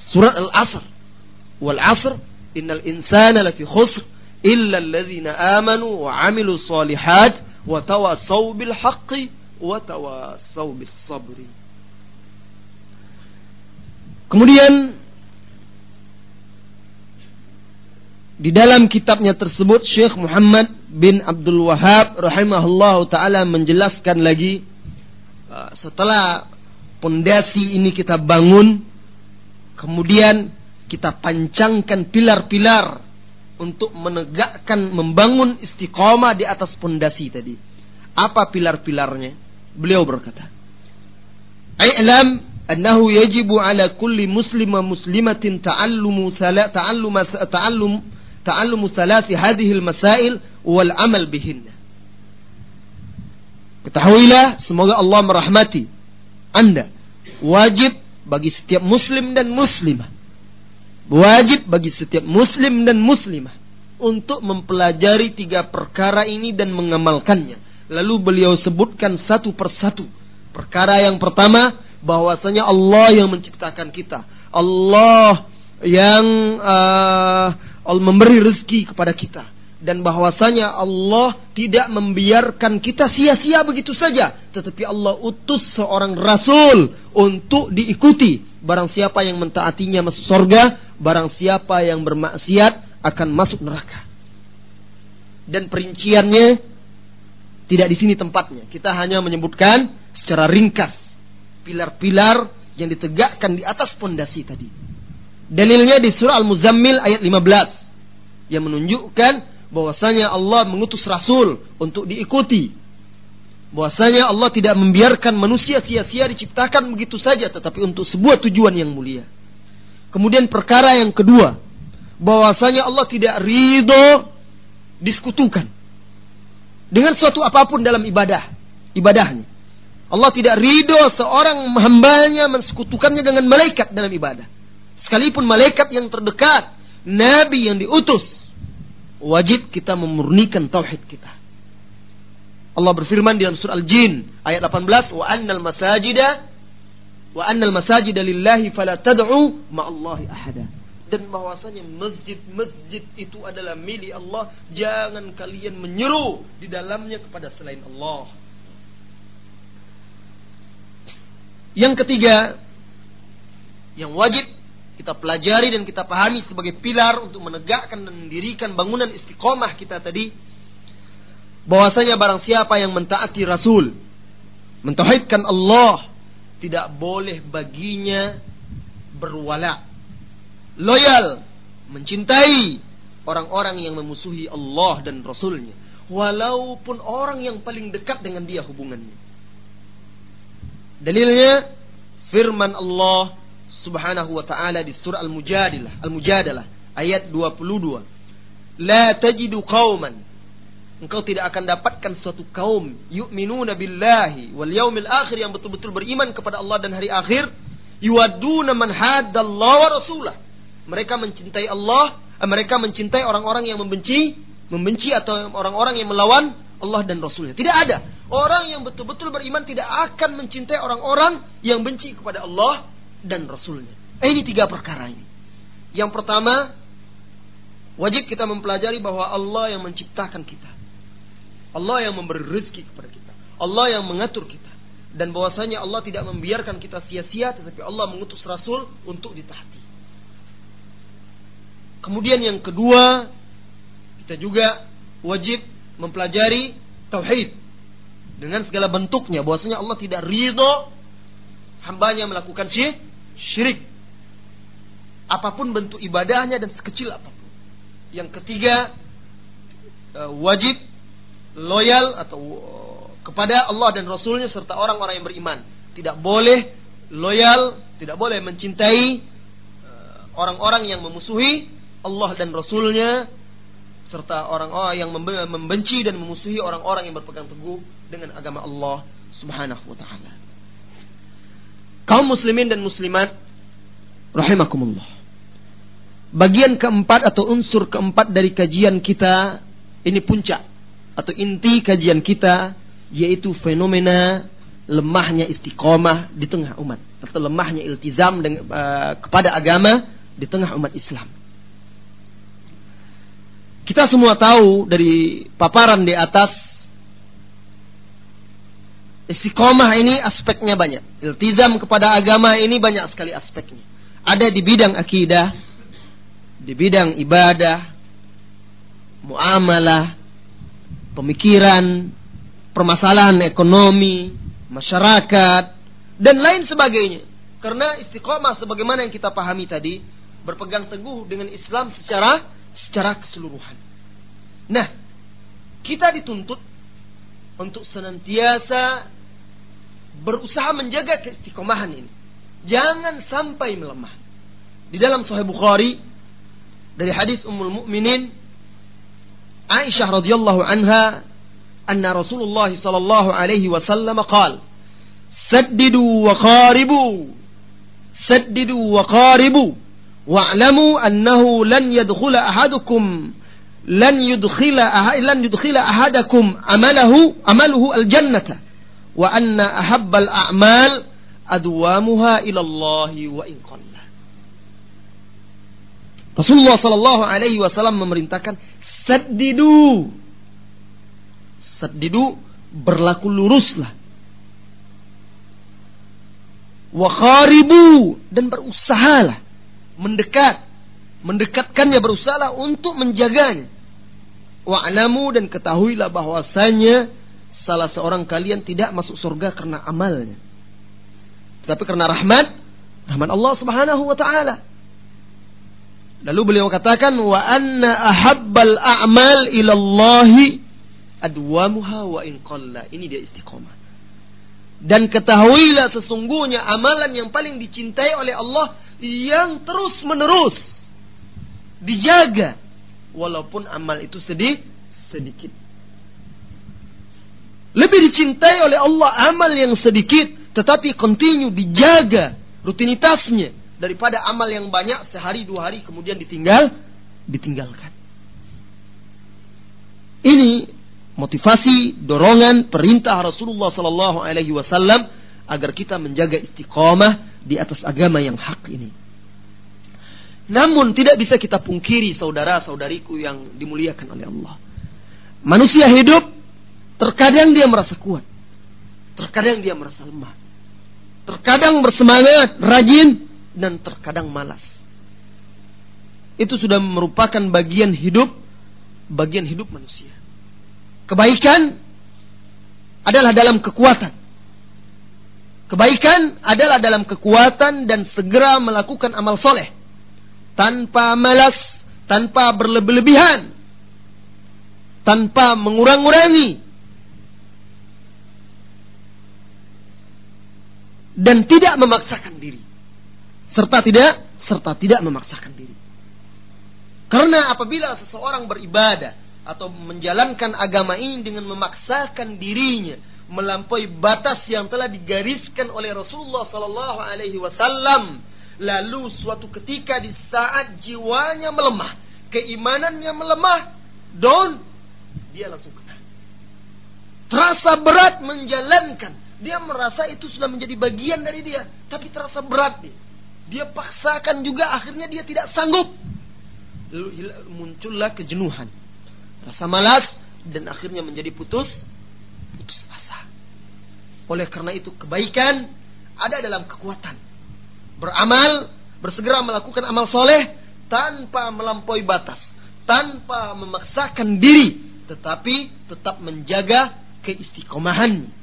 Surat Al-Asr. Wal Asr innal insana lafi khusr illa alladhina amanu wa amilu salihat wa tawasaw bil haqqi wa tawasaw bis sabri. Kemudian Di dalam kitabnya tersebut Syekh Muhammad bin Abdul Wahab rahimahullah taala menjelaskan lagi uh, setelah pondasi ini kita bangun kemudian kita pancangkan pilar-pilar untuk menegakkan membangun istiqomah di atas pondasi tadi. Apa pilar-pilarnya? Beliau berkata, "I'lam annahu yajibu ala kulli muslima muslimatin ta'allumu ta'allum ta'allum ta'allumu thalathi hadhihi masail wal amal. Ketahuilah semoga Allah merahmati Anda. Wajib bagi setiap muslim dan muslimah. Wajib bagi setiap muslim dan muslimah untuk mempelajari tiga perkara ini dan mengamalkannya. Lalu beliau sebutkan satu persatu. Perkara yang pertama bahwasanya Allah yang menciptakan kita. Allah yang uh, Allah memberi rezeki kepada kita. Dan bahwasanya Allah tidak membiarkan kita sia-sia begitu saja. Tetapi Allah utus seorang rasul untuk diikuti. Barang siapa yang mentaatinya masuk surga barang siapa yang bermaksiat akan masuk neraka. Dan perinciannya tidak di sini tempatnya. Kita hanya menyebutkan secara ringkas pilar-pilar yang ditegakkan di atas pondasi tadi Dalilnya di surah Al-Muzammil ayat 15 yang menunjukkan bahwasanya Allah mengutus rasul untuk diikuti. Bahwasanya Allah tidak membiarkan manusia sia-sia diciptakan begitu saja tetapi untuk sebuah tujuan yang mulia. Kemudian perkara yang kedua, bahwasanya Allah tidak ridho diskutukan dengan suatu apa pun dalam ibadah, ibadahnya. Allah tidak ridho seorang hambanya mensekutukannya dengan malaikat dalam ibadah. Sekalipun malaikat yang terdekat, nabi yang diutus, wajib kita memurnikan tauhid kita. Allah berfirman dalam surah Al-Jin ayat 18, "Wa annal masajida wa annal masajida lillahi fala tad'u ma'allahi ahada." Dan bahwasanya masjid-masjid itu adalah milik Allah, jangan kalian menyeru di dalamnya kepada selain Allah. Yang ketiga, yang wajib kita pelajari dan kita pahami sebagai pilar untuk menegakkan dan mendirikan bangunan istiqomah kita tadi bahwasanya barang siapa yang mentaati Rasul mentauhidkan Allah tidak boleh baginya berwala loyal mencintai orang-orang yang memusuhi Allah dan Rasulnya. Walaupun orang yang paling dekat dengan dia hubungannya. Dalilnya firman Allah Subhanahu wa taala di surah Al-Mujadilah, Al-Mujadalah ayat 22. La tajidu qauman Engkau tidak akan dapatkan suatu kaum yu'minuna billahi wal yaumil akhir yang betul-betul beriman kepada Allah dan hari akhir yuwadduna man haddallaha wa rasulah. Mereka mencintai Allah, eh, mereka mencintai orang-orang yang membenci, membenci atau orang-orang yang melawan Allah dan Rasulnya. Tidak ada. Orang yang betul-betul beriman tidak akan mencintai orang-orang yang benci kepada Allah dan Rasulnya. Eh, ini tiga perkara ini. Yang pertama, wajib kita mempelajari bahwa Allah yang menciptakan kita. Allah yang memberi rezeki kepada kita. Allah yang mengatur kita. Dan bahwasanya Allah tidak membiarkan kita sia-sia, tetapi Allah mengutus Rasul untuk ditaati. Kemudian yang kedua, kita juga wajib mempelajari tauhid dengan segala bentuknya. Bahwasanya Allah tidak ridho hambanya melakukan syirik. Apa pun bentuk ibadahnya dan sekecil apa pun. Yang ketiga, eh, wajib loyal atau kepada Allah dan Rasulnya serta orang-orang yang beriman. Tidak boleh loyal, tidak boleh mencintai eh, orang-orang yang memusuhi Allah dan Rasulnya serta orang-orang yang membenci dan memusuhi orang-orang yang berpegang teguh dengan agama Allah Subhanahu wa taala. Kaum muslimin dan muslimat rahimakumullah. Bagian keempat atau unsur keempat dari kajian kita ini puncak atau inti kajian kita yaitu fenomena lemahnya istiqomah di tengah umat atau lemahnya iltizam dengan, uh, kepada agama di tengah umat Islam. Kita semua tahu dari paparan di atas istiqomah ini aspeknya banyak. Iltizam kepada agama ini banyak sekali aspeknya. Ada di bidang akidah, di bidang ibadah, muamalah, pemikiran, permasalahan ekonomi, masyarakat, dan lain sebagainya. Karena istiqomah sebagaimana yang kita pahami tadi, berpegang teguh dengan Islam secara secara keseluruhan. Nah, kita dituntut untuk senantiasa berusaha menjaga keistiqomahan ini. Jangan sampai melemah. Di dalam Sahih Bukhari dari hadis Ummul Mukminin Aisyah radhiyallahu anha anna Rasulullah sallallahu alaihi wasallam qala saddidu wa qaribu saddidu wa qaribu wa'lamu annahu lan yadkhula ahadukum lan yudkhila lan yudkhila ahadakum amalahu amaluhu aljannata wa anna ahabbal a'mal adwamuha ila Allah wa in qalla Rasulullah sallallahu alaihi wasallam memerintahkan Saddidu. Saddidu berlaku luruslah. Wa kharibu dan berusahalah mendekat, mendekatkannya berusahalah untuk menjaganya. Wa'lamu dan ketahuilah bahwasanya salah seorang kalian tidak masuk surga karena amalnya. Tetapi karena rahmat, rahmat Allah Subhanahu wa taala. Lalu beliau katakan wa anna ahabbal a'mal ilallahi adwamuha wa in qalla. Ini dia istiqomah. Dan ketahuilah sesungguhnya amalan yang paling dicintai oleh Allah yang terus menerus dijaga walaupun amal itu sedih sedikit. Lebih dicintai oleh Allah amal yang sedikit tetapi continue dijaga rutinitasnya daripada amal yang banyak sehari dua hari kemudian ditinggal ditinggalkan. Ini motivasi, dorongan, perintah Rasulullah Sallallahu Alaihi Wasallam agar kita menjaga istiqomah di atas agama yang hak ini. Namun tidak bisa kita pungkiri saudara-saudariku yang dimuliakan oleh Allah. Manusia hidup terkadang dia merasa kuat, terkadang dia merasa lemah, terkadang bersemangat, rajin, dan terkadang malas. Itu sudah merupakan bagian hidup bagian hidup manusia. Kebaikan adalah dalam kekuatan. Kebaikan adalah dalam kekuatan dan segera melakukan amal soleh. Tanpa malas, tanpa berlebih-lebihan, tanpa mengurang-urangi, dan tidak memaksakan diri, serta tidak serta tidak memaksakan diri. Karena apabila seseorang beribadah atau menjalankan agama ini dengan memaksakan dirinya melampaui batas yang telah digariskan oleh Rasulullah Sallallahu Alaihi Wasallam, lalu suatu ketika di saat jiwanya melemah, keimanannya melemah, don dia langsung kena. Terasa berat menjalankan, dia merasa itu sudah menjadi bagian dari dia, tapi terasa berat dia. Dia paksakan juga akhirnya dia tidak sanggup. Lalu muncullah kejenuhan. Rasa malas dan akhirnya menjadi putus putus asa. Oleh karena itu kebaikan ada dalam kekuatan. Beramal, bersegera melakukan amal soleh tanpa melampaui batas, tanpa memaksakan diri, tetapi tetap menjaga keistiqomahannya.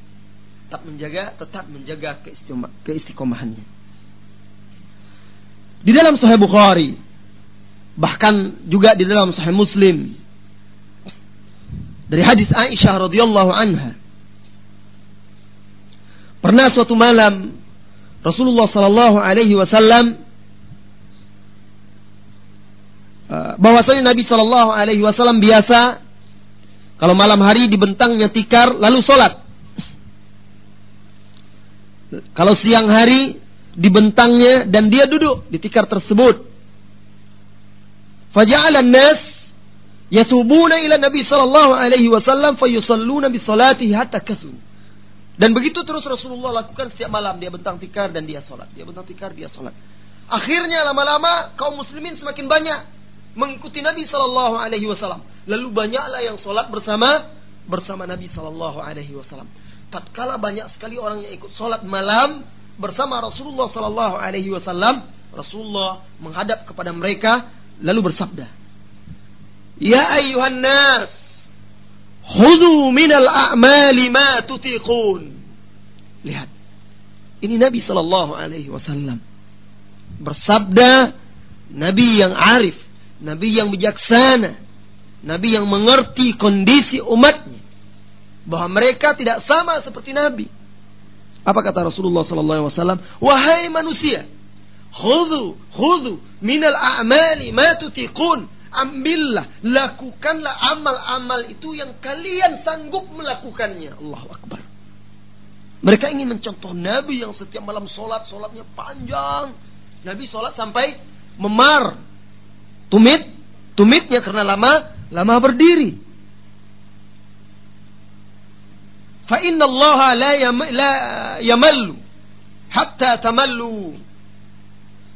Tetap menjaga, tetap menjaga keistiqomahannya. Di dalam Sahih Bukhari, bahkan juga di dalam Sahih Muslim, dari hadis Aisyah radhiyallahu anha, pernah suatu malam Rasulullah sallallahu alaihi wasallam eh, bahwasanya Nabi sallallahu alaihi wasallam biasa kalau malam hari dibentangnya tikar lalu sholat. Kalau siang hari dibentangnya dan dia duduk di tikar tersebut. Faja'ala an-nas yatubuna ila Nabi sallallahu alaihi wasallam fayusalluna bi salatihi hatta kasun. Dan begitu terus Rasulullah lakukan setiap malam dia bentang tikar dan dia salat. Dia bentang tikar, dia salat. Akhirnya lama-lama kaum muslimin semakin banyak mengikuti Nabi sallallahu alaihi wasallam. Lalu banyaklah yang salat bersama bersama Nabi sallallahu alaihi wasallam. Tatkala banyak sekali orang yang ikut salat malam, bersama Rasulullah sallallahu alaihi wasallam, Rasulullah menghadap kepada mereka lalu bersabda, "Ya ayyuhan nas, khudhu minal a'mali ma tutiqun." Lihat. Ini Nabi sallallahu alaihi wasallam bersabda Nabi yang arif, Nabi yang bijaksana, Nabi yang mengerti kondisi umatnya bahwa mereka tidak sama seperti Nabi apa kata Rasulullah sallallahu alaihi wasallam? Wahai manusia, khudhu khudhu minal a'mali ma tutiqun. Ambillah, lakukanlah amal-amal itu yang kalian sanggup melakukannya. Allahu Akbar. Mereka ingin mencontoh Nabi yang setiap malam sholat, sholatnya panjang. Nabi sholat sampai memar. Tumit, tumitnya karena lama, lama berdiri. Fa inna Allah la, yam, la yamallu hatta tamallu.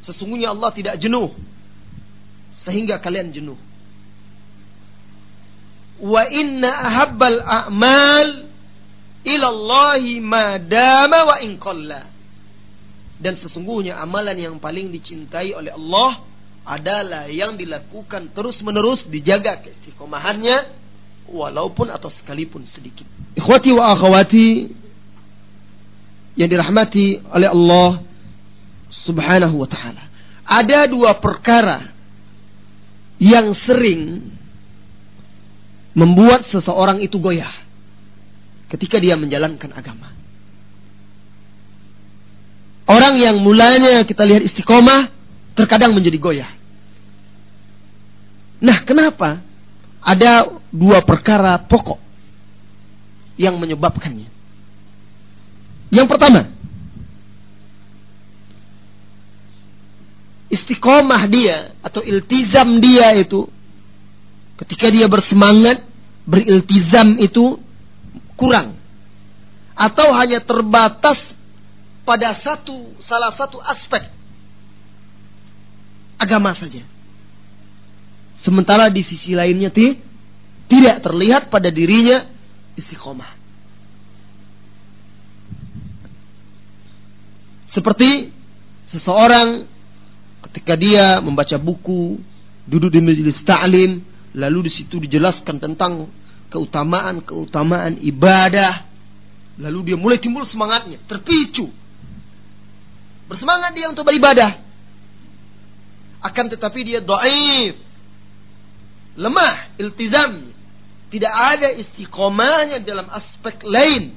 Sesungguhnya Allah tidak jenuh sehingga kalian jenuh. Wa inna ahabbal a'mal ila Allah ma dama wa in dan sesungguhnya amalan yang paling dicintai oleh Allah adalah yang dilakukan terus menerus dijaga keistiqomahannya walaupun atau sekalipun sedikit. Ikhwati wa akhwati yang dirahmati oleh Allah Subhanahu wa taala. Ada dua perkara yang sering membuat seseorang itu goyah ketika dia menjalankan agama. Orang yang mulanya kita lihat istiqomah terkadang menjadi goyah. Nah, kenapa? Ada dua perkara pokok yang menyebabkannya. Yang pertama, istiqomah dia atau iltizam dia itu ketika dia bersemangat beriltizam itu kurang atau hanya terbatas pada satu salah satu aspek agama saja. Sementara di sisi lainnya ti, tidak terlihat pada dirinya istiqomah. Seperti seseorang ketika dia membaca buku, duduk di majelis ta'lim, lalu di situ dijelaskan tentang keutamaan-keutamaan ibadah, lalu dia mulai timbul semangatnya, terpicu. Bersemangat dia untuk beribadah. Akan tetapi dia doaif, lemah iltizamnya. Tidak ada istiqomahnya dalam aspek lain.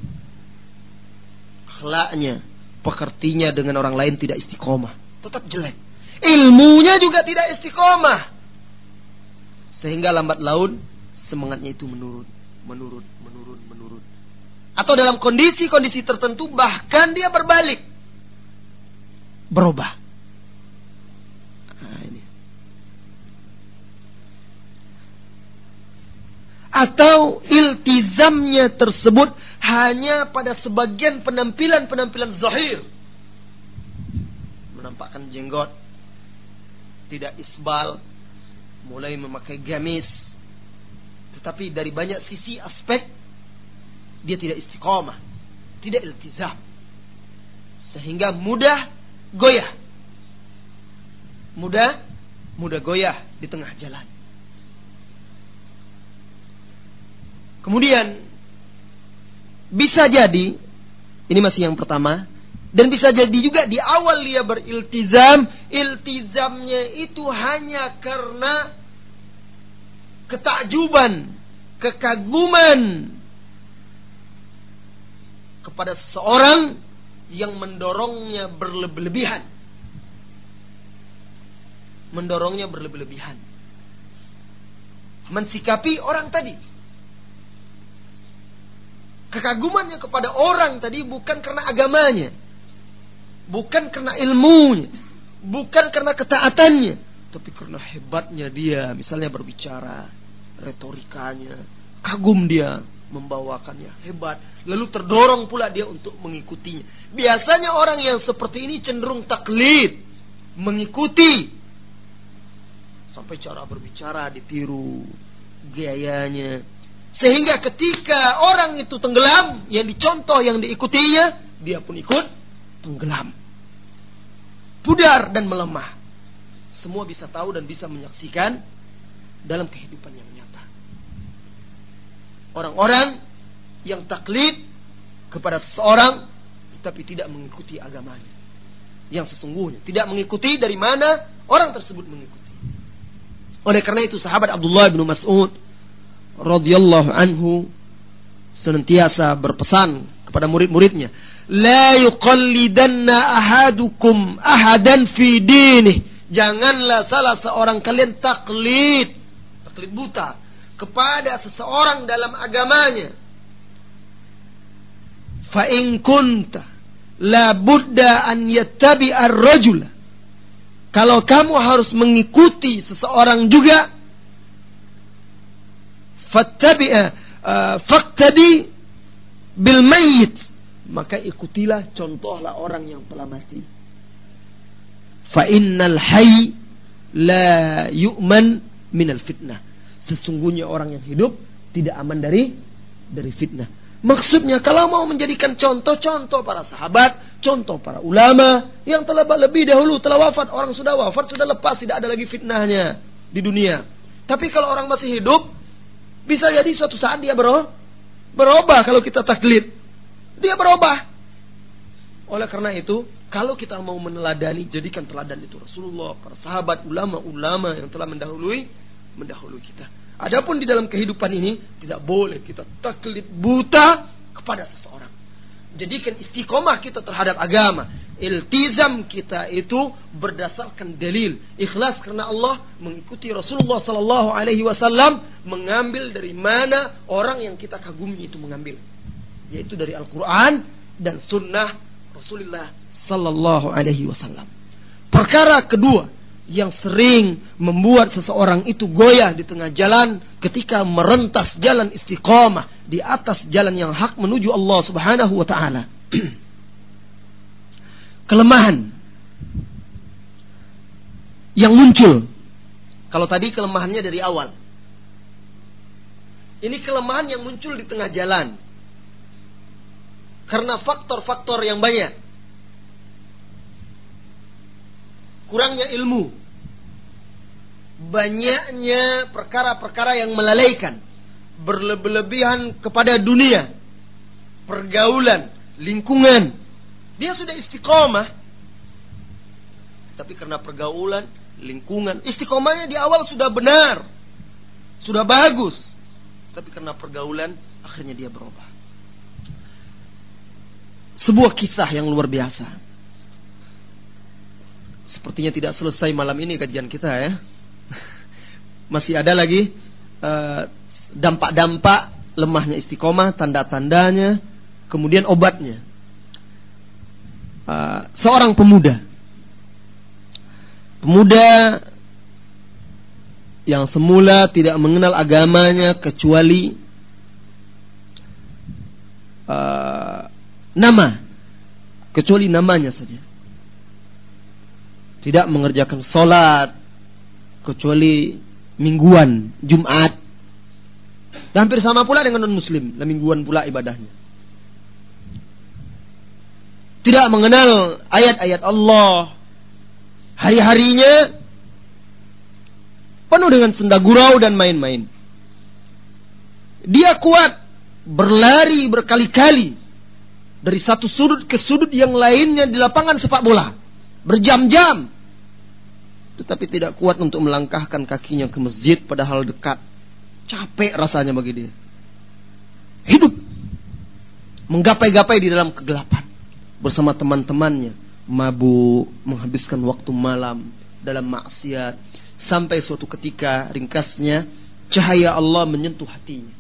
Akhlaknya, pekertinya dengan orang lain tidak istiqomah. Tetap jelek. Ilmunya juga tidak istiqomah. Sehingga lambat laun semangatnya itu menurun, menurun, menurun, menurun. Atau dalam kondisi-kondisi tertentu bahkan dia berbalik. Berubah. Nah, ini. Atau iltizamnya tersebut hanya pada sebagian penampilan-penampilan zahir. Menampakkan jenggot. Tidak isbal. Mulai memakai gamis. Tetapi dari banyak sisi aspek. Dia tidak istiqomah. Tidak iltizam. Sehingga mudah goyah. Mudah, mudah goyah di tengah jalan. Kemudian bisa jadi ini masih yang pertama dan bisa jadi juga di awal dia beriltizam, iltizamnya itu hanya karena ketakjuban, kekaguman kepada seseorang yang mendorongnya berlebihan. Mendorongnya berlebihan. Mensikapi orang tadi Kekagumannya kepada orang tadi bukan karena agamanya. Bukan karena ilmunya. Bukan karena ketaatannya. Tapi karena hebatnya dia. Misalnya berbicara. Retorikanya. Kagum dia membawakannya. Hebat. Lalu terdorong pula dia untuk mengikutinya. Biasanya orang yang seperti ini cenderung taklid. Mengikuti. Sampai cara berbicara ditiru. Gayanya sehingga ketika orang itu tenggelam, yang dicontoh, yang diikutinya, dia pun ikut tenggelam. Pudar dan melemah. Semua bisa tahu dan bisa menyaksikan dalam kehidupan yang nyata. Orang-orang yang taklid kepada seseorang tetapi tidak mengikuti agamanya. Yang sesungguhnya tidak mengikuti dari mana orang tersebut mengikuti. Oleh karena itu sahabat Abdullah bin Mas'ud radhiyallahu anhu senantiasa berpesan kepada murid-muridnya, "La yuqallidanna ahadukum ahadan fi dinih." Janganlah salah seorang kalian taklid, taklid buta kepada seseorang dalam agamanya. Fa in kunta la budda an yattabi ar-rajula. Kalau kamu harus mengikuti seseorang juga, fattabi'a uh, faqtadi bil mayyit. Maka ikutilah contohlah orang yang telah mati. Fa innal hayy la yu'man minal fitnah. Sesungguhnya orang yang hidup tidak aman dari dari fitnah. Maksudnya kalau mau menjadikan contoh-contoh para sahabat, contoh para ulama yang telah lebih dahulu telah wafat, orang sudah wafat sudah lepas tidak ada lagi fitnahnya di dunia. Tapi kalau orang masih hidup, bisa jadi suatu saat dia berubah, berubah kalau kita taklid. Dia berubah. Oleh karena itu, kalau kita mau meneladani, jadikan teladan itu Rasulullah, para sahabat, ulama-ulama yang telah mendahului, mendahului kita. Adapun di dalam kehidupan ini, tidak boleh kita taklid buta kepada seseorang. Jadikan istiqomah kita terhadap agama. Iltizam kita itu berdasarkan dalil. Ikhlas karena Allah mengikuti Rasulullah sallallahu alaihi wasallam mengambil dari mana orang yang kita kagumi itu mengambil. Yaitu dari Al-Qur'an dan sunnah Rasulullah sallallahu alaihi wasallam. Perkara kedua yang sering membuat seseorang itu goyah di tengah jalan ketika merentas jalan istiqamah di atas jalan yang hak menuju Allah Subhanahu wa taala kelemahan yang muncul. Kalau tadi kelemahannya dari awal. Ini kelemahan yang muncul di tengah jalan. Karena faktor-faktor yang banyak. Kurangnya ilmu. Banyaknya perkara-perkara yang melalaikan. Berlebihan kepada dunia. Pergaulan, lingkungan, dia sudah istiqomah. Tapi karena pergaulan, lingkungan, istiqomahnya di awal sudah benar. sudah bagus. Tapi karena pergaulan, akhirnya dia berubah. Sebuah kisah yang luar biasa. Sepertinya tidak selesai malam ini kajian kita ya. Masih ada lagi eh, dampak-dampak lemahnya istiqomah, tanda-tandanya, kemudian obatnya. Uh, seorang pemuda, pemuda yang semula tidak mengenal agamanya kecuali uh, nama, kecuali namanya saja. Tidak mengerjakan sholat kecuali mingguan, Jumat. Dan hampir sama pula dengan non-muslim, mingguan pula ibadahnya. Tidak mengenal ayat-ayat Allah. Hari-harinya penuh dengan senda gurau dan main-main. Dia kuat berlari berkali-kali dari satu sudut ke sudut yang lainnya di lapangan sepak bola berjam-jam. Tetapi tidak kuat untuk melangkahkan kakinya ke masjid padahal dekat. Capek rasanya bagi dia. Hidup. Menggapai-gapai di dalam kegelapan. Bersama teman-temannya. Mabuk menghabiskan waktu malam dalam maksiat. Sampai suatu ketika ringkasnya cahaya Allah menyentuh hatinya.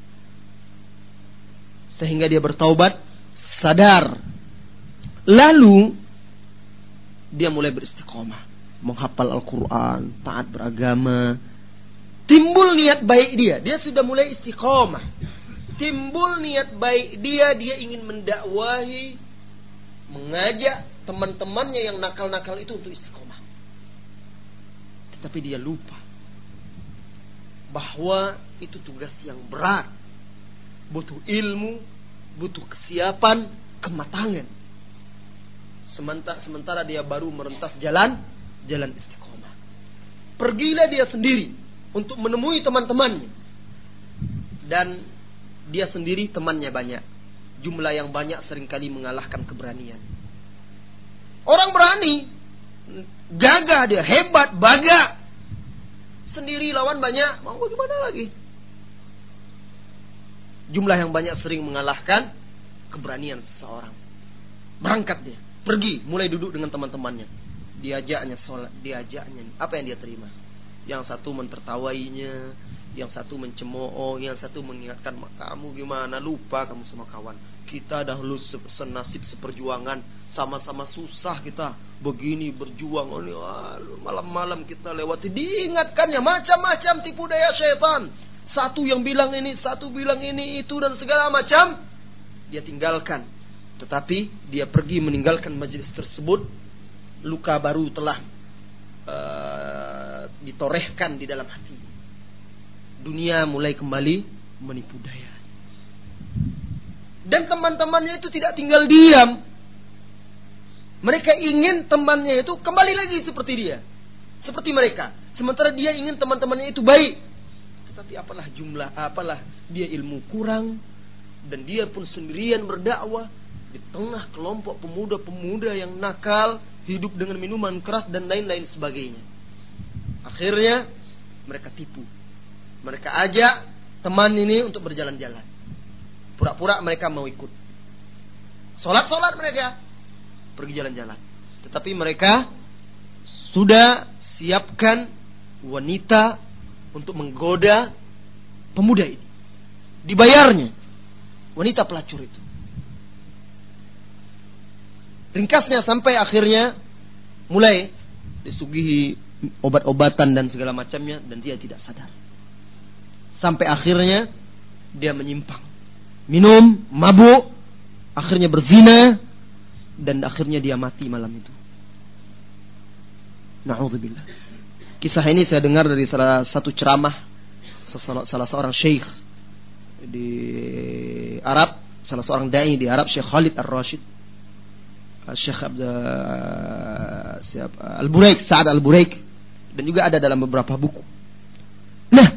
Sehingga dia bertaubat, sadar. Lalu dia mulai beristiqomah, menghafal Al-Qur'an, taat beragama. Timbul niat baik dia, dia sudah mulai istiqomah. Timbul niat baik dia, dia ingin mendakwahi, mengajak teman-temannya yang nakal-nakal itu untuk istiqomah tapi dia lupa bahwa itu tugas yang berat. Butuh ilmu, butuh kesiapan, kematangan. Sementara, sementara dia baru merentas jalan, jalan istiqomah. Pergilah dia sendiri untuk menemui teman-temannya. Dan dia sendiri temannya banyak. Jumlah yang banyak sering kali mengalahkan keberanian. Orang berani, Gagah dia, hebat, baga. Sendiri lawan banyak, mau bagaimana lagi? Jumlah yang banyak sering mengalahkan keberanian seseorang. Berangkat dia, pergi, mulai duduk dengan teman-temannya. Diajaknya sholat, diajaknya. Apa yang dia terima? Yang satu mentertawainya, yang satu mencemooh, yang satu mengingatkan kamu gimana lupa kamu sama kawan. Kita dahulu senasib seperjuangan, sama-sama susah kita begini berjuang oh, malam-malam kita lewati diingatkannya macam-macam tipu daya setan. Satu yang bilang ini, satu bilang ini itu dan segala macam dia tinggalkan. Tetapi dia pergi meninggalkan majelis tersebut, luka baru telah uh, ditorehkan di dalam hati dunia mulai kembali menipu daya. Dan teman-temannya itu tidak tinggal diam. Mereka ingin temannya itu kembali lagi seperti dia. Seperti mereka. Sementara dia ingin teman-temannya itu baik. Tetapi apalah jumlah, apalah dia ilmu kurang. Dan dia pun sendirian berdakwah. Di tengah kelompok pemuda-pemuda yang nakal. Hidup dengan minuman keras dan lain-lain sebagainya. Akhirnya mereka tipu mereka ajak teman ini untuk berjalan-jalan. Pura-pura mereka mau ikut. Sholat-sholat mereka. Pergi jalan-jalan. Tetapi mereka sudah siapkan wanita untuk menggoda pemuda ini. Dibayarnya. Wanita pelacur itu. Ringkasnya sampai akhirnya mulai disugihi obat-obatan dan segala macamnya dan dia tidak sadar sampai akhirnya dia menyimpang. Minum, mabuk, akhirnya berzina dan akhirnya dia mati malam itu. Nauzubillah. Kisah ini saya dengar dari salah satu ceramah salah, salah seorang syekh di Arab, salah seorang dai di Arab, Syekh Khalid Ar-Rashid. Syekh Al-Buraik, Sa'ad Al-Buraik dan juga ada dalam beberapa buku. Nah,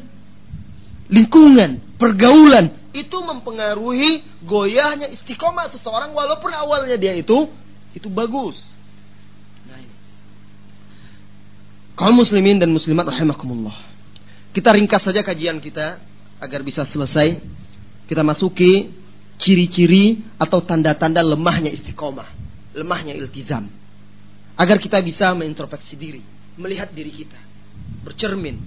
lingkungan, pergaulan itu mempengaruhi goyahnya istiqomah seseorang walaupun awalnya dia itu itu bagus. Nah, Kaum muslimin dan muslimat rahimakumullah. Kita ringkas saja kajian kita agar bisa selesai. Kita masuki ciri-ciri atau tanda-tanda lemahnya istiqomah, lemahnya iltizam. Agar kita bisa mengintrospeksi diri, melihat diri kita, bercermin.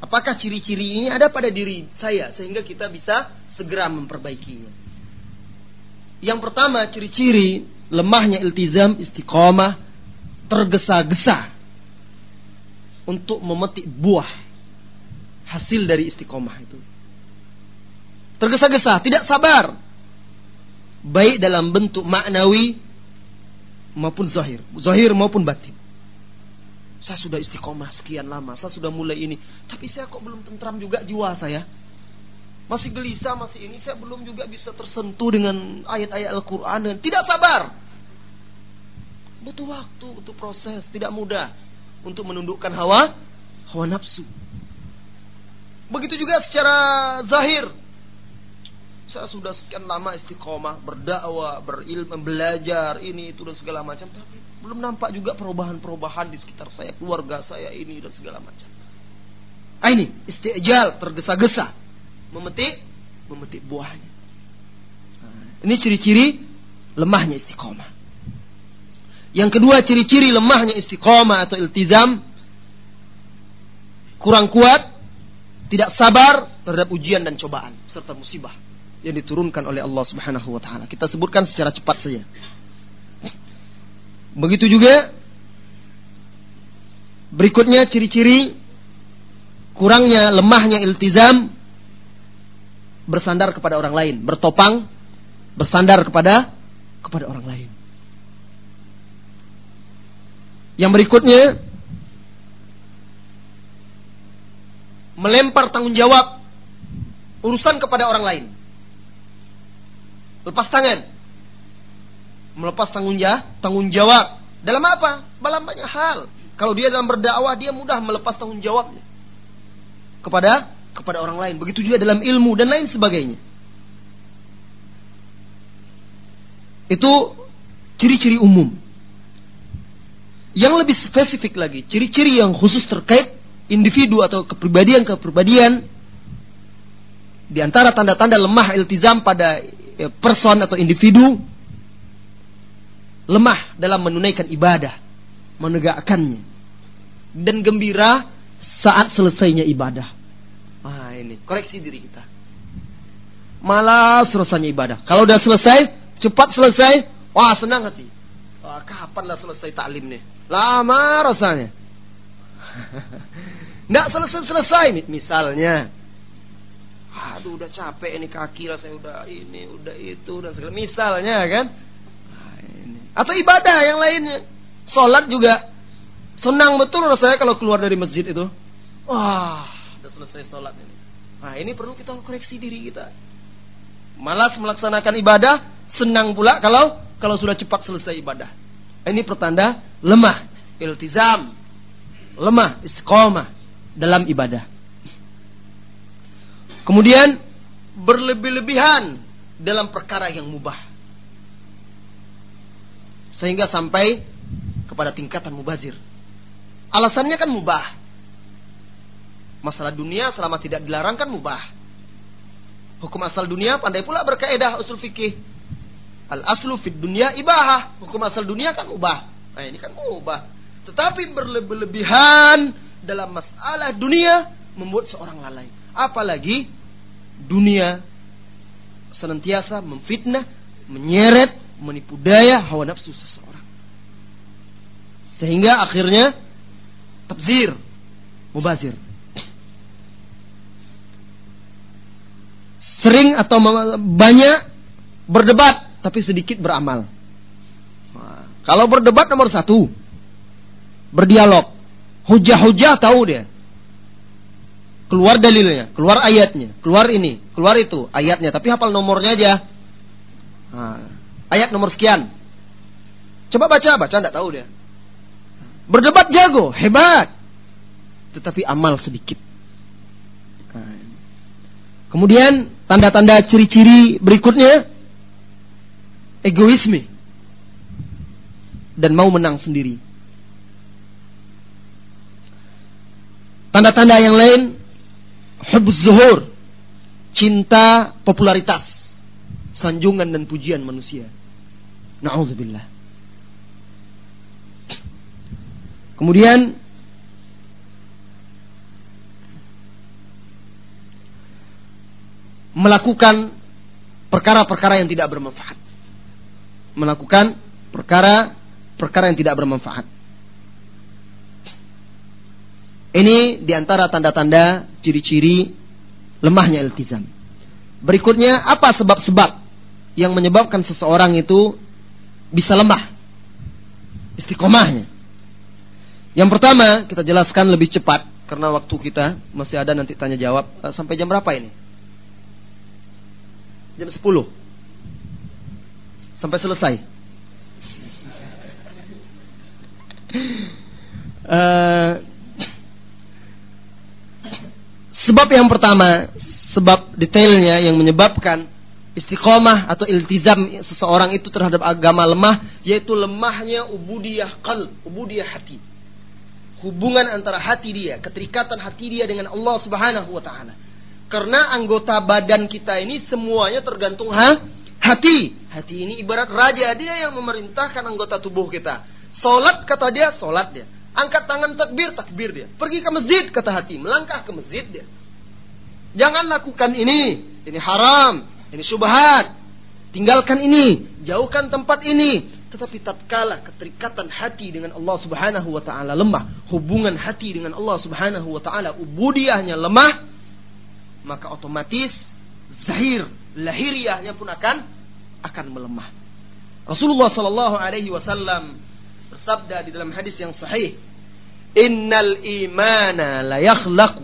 Apakah ciri-ciri ini ada pada diri saya sehingga kita bisa segera memperbaikinya. Yang pertama ciri-ciri lemahnya iltizam istiqomah tergesa-gesa untuk memetik buah hasil dari istiqomah itu. Tergesa-gesa, tidak sabar. Baik dalam bentuk maknawi maupun zahir. Zahir maupun batin. Saya sudah istiqomah sekian lama, saya sudah mulai ini. Tapi saya kok belum tentram juga jiwa saya. Masih gelisah, masih ini. Saya belum juga bisa tersentuh dengan ayat-ayat Al-Quran. Tidak sabar. Butuh waktu, butuh proses. Tidak mudah. Untuk menundukkan hawa, hawa nafsu. Begitu juga secara zahir. Saya sudah sekian lama istiqomah, berdakwah, berilmu, belajar, ini itu dan segala macam. Tapi belum nampak juga perubahan-perubahan di sekitar saya, keluarga saya ini dan segala macam. Ah ini istijal, tergesa-gesa. Memetik, memetik buahnya. Nah, ini ciri-ciri lemahnya istiqomah. Yang kedua ciri-ciri lemahnya istiqomah atau iltizam kurang kuat tidak sabar terhadap ujian dan cobaan serta musibah yang diturunkan oleh Allah Subhanahu wa taala. Kita sebutkan secara cepat saja. Begitu juga berikutnya ciri-ciri kurangnya lemahnya iltizam bersandar kepada orang lain, bertopang bersandar kepada kepada orang lain. Yang berikutnya melempar tanggung jawab urusan kepada orang lain. Lepas tangan. Melepas tanggung jawab, tanggung jawab. Dalam apa? Dalam banyak hal. Kalau dia dalam berdakwah, dia mudah melepas tanggung jawabnya kepada kepada orang lain. Begitu juga dalam ilmu dan lain sebagainya. Itu ciri-ciri umum. Yang lebih spesifik lagi, ciri-ciri yang khusus terkait individu atau kepribadian-kepribadian di antara tanda-tanda lemah iltizam pada eh, person atau individu lemah dalam menunaikan ibadah, menegakkannya dan gembira saat selesainya ibadah. Ah ini koreksi diri kita. Malas selesainya ibadah. Kalau udah selesai, cepat selesai, wah senang hati. Wah, kapan lah selesai taklim nih? Lama rasanya. Nggak selesai-selesai misalnya. Aduh udah capek ini kaki rasanya udah ini, udah itu dan segala misalnya kan. Nah, Atau ibadah yang lainnya. Sholat juga senang betul rasanya kalau keluar dari masjid itu. Wah, udah selesai sholat ini. Nah ini perlu kita koreksi diri kita. Malas melaksanakan ibadah, senang pula kalau kalau sudah cepat selesai ibadah. Ini pertanda lemah, iltizam, lemah, istiqomah dalam ibadah. Kemudian berlebih-lebihan dalam perkara yang mubah. Sehingga sampai kepada tingkatan mubazir. Alasannya kan mubah. Masalah dunia selama tidak dilarang kan mubah. Hukum asal dunia pandai pula berkaedah usul fikih. Al aslu fid dunia ibahah. Hukum asal dunia kan mubah. Nah ini kan mubah. Tetapi berlebih-lebihan dalam masalah dunia membuat seorang lalai. Apalagi dunia senantiasa memfitnah, menyeret, menipu daya hawa nafsu seseorang. Sehingga akhirnya tabzir, mubazir. Sering atau banyak berdebat tapi sedikit beramal. Nah, kalau berdebat nomor satu, berdialog. Hujah-hujah tahu dia. Keluar dalilnya, keluar ayatnya, keluar ini, keluar itu ayatnya. Tapi hafal nomornya aja. Nah, ayat nomor sekian. Coba baca, baca enggak tahu dia. Berdebat jago, hebat. Tetapi amal sedikit. Nah, kemudian tanda-tanda ciri-ciri berikutnya egoisme dan mau menang sendiri. Tanda-tanda yang lain hubuz zuhur, cinta popularitas, sanjungan dan pujian manusia. Nauzubillah. Kemudian melakukan perkara-perkara yang tidak bermanfaat. Melakukan perkara-perkara yang tidak bermanfaat. Ini di antara tanda-tanda ciri-ciri lemahnya iltizam. Berikutnya, apa sebab-sebab yang menyebabkan seseorang itu bisa lemah? Istiqomahnya. Yang pertama, kita jelaskan lebih cepat karena waktu kita masih ada nanti tanya jawab. Eh, sampai jam berapa ini? Jam 10. Sampai selesai. uh, sebab yang pertama, sebab detailnya yang menyebabkan istiqomah atau iltizam seseorang itu terhadap agama lemah, yaitu lemahnya ubudiyah qal, ubudiyah hati. Hubungan antara hati dia, keterikatan hati dia dengan Allah Subhanahu wa taala. Karena anggota badan kita ini semuanya tergantung ha? hati. Hati ini ibarat raja, dia yang memerintahkan anggota tubuh kita. Solat kata dia, solat dia. Angkat tangan takbir, takbir dia. Pergi ke masjid kata hati, melangkah ke masjid dia. Jangan lakukan ini, ini haram, ini syubhat. Tinggalkan ini, jauhkan tempat ini. Tetapi tatkala keterikatan hati dengan Allah Subhanahu wa taala lemah, hubungan hati dengan Allah Subhanahu wa taala ubudiyahnya lemah, maka otomatis zahir lahiriahnya pun akan akan melemah. Rasulullah sallallahu alaihi wasallam bersabda di dalam hadis yang sahih, "Innal imana la yakhlaqu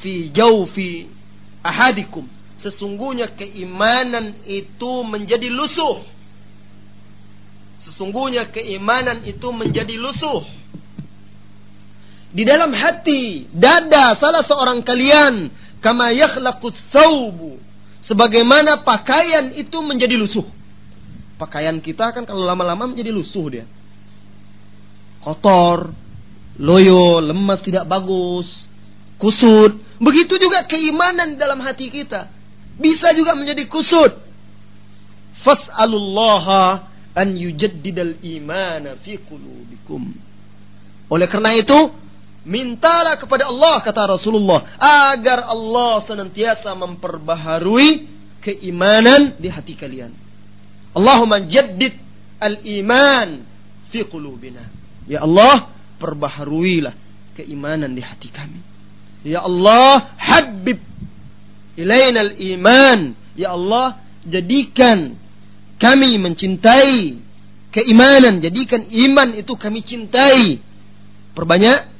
fi jawfi ahadikum." Sesungguhnya keimanan itu menjadi lusuh. Sesungguhnya keimanan itu menjadi lusuh di dalam hati, dada salah seorang kalian kama yakhlaqut sebagaimana pakaian itu menjadi lusuh. Pakaian kita kan kalau lama-lama menjadi lusuh dia. Kotor, loyo, lemas, tidak bagus, kusut. Begitu juga keimanan dalam hati kita. Bisa juga menjadi kusut. Fas'alullaha an yujaddidal imana fi qulubikum. Oleh karena itu, Mintalah kepada Allah kata Rasulullah agar Allah senantiasa memperbaharui keimanan di hati kalian. Allahumma jaddid al-iman fi qulubina. Ya Allah, perbaharuilah keimanan di hati kami. Ya Allah, habib ilaina al-iman. Ya Allah, jadikan kami mencintai keimanan, jadikan iman itu kami cintai. Perbanyak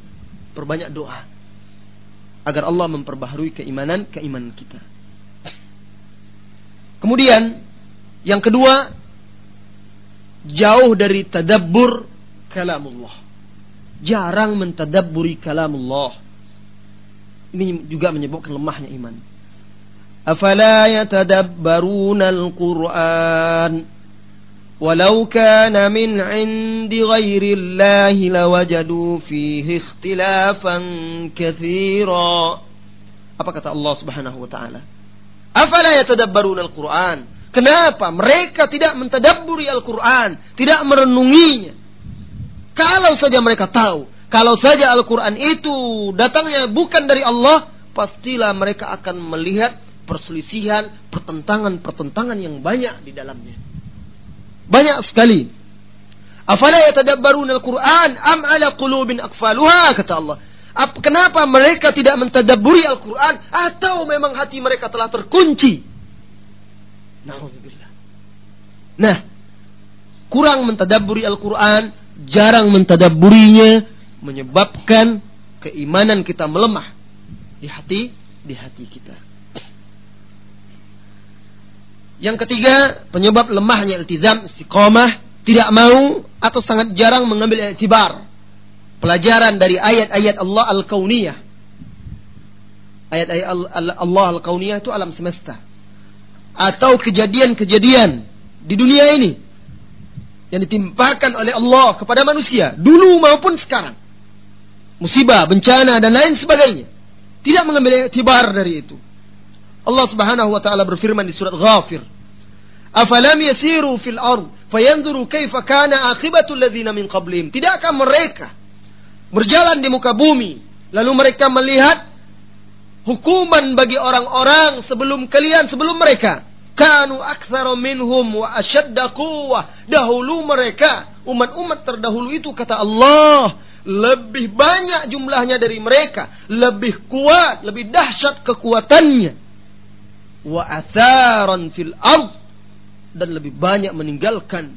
perbanyak doa agar Allah memperbaharui keimanan keimanan kita. Kemudian yang kedua, jauh dari tadabbur kalamullah. Jarang mentadabburi kalamullah. Ini juga menyebabkan lemahnya iman. Afala yatadabbaruna al-Qur'an walau kana min 'indi ghairi Allah lawajadu fihi ikhtilafan katsira. Apa kata Allah Subhanahu wa taala? Afala yatadabbaruna al-Qur'an? Kenapa mereka tidak mentadabburi Al-Qur'an tidak merenunginya kalau saja mereka tahu kalau saja Al-Qur'an itu datangnya bukan dari Allah pastilah mereka akan melihat perselisihan pertentangan-pertentangan yang banyak di dalamnya banyak sekali. Afala yatadabbaruna al-Qur'an am ala qulubin aqfaluha kata Allah. Kenapa mereka tidak mentadabburi Al-Quran atau memang hati mereka telah terkunci? Nah, kurang mentadabburi Al-Quran, jarang mentadabburinya, menyebabkan keimanan kita melemah di hati di hati kita. Yang ketiga, penyebab lemahnya iltizam istiqomah tidak mau atau sangat jarang mengambil itibar pelajaran dari ayat-ayat Allah al-kauniyah. Ayat-ayat Allah al-kauniyah itu alam semesta. Atau kejadian-kejadian di dunia ini yang ditimpakan oleh Allah kepada manusia dulu maupun sekarang. Musibah, bencana dan lain sebagainya. Tidak mengambil tibar dari itu. Allah Subhanahu wa taala berfirman di surat Ghafir. Afalam yasiru fil ard fayanzuru kaifa kana akhibatul ladzina min qablihim. Tidakkah mereka berjalan di muka bumi lalu mereka melihat hukuman bagi orang-orang sebelum kalian sebelum mereka kanu aktsara minhum wa ashadda quwwah dahulu mereka umat-umat terdahulu itu kata Allah lebih banyak jumlahnya dari mereka lebih kuat lebih dahsyat kekuatannya wa atharan fil ard dan lebih banyak meninggalkan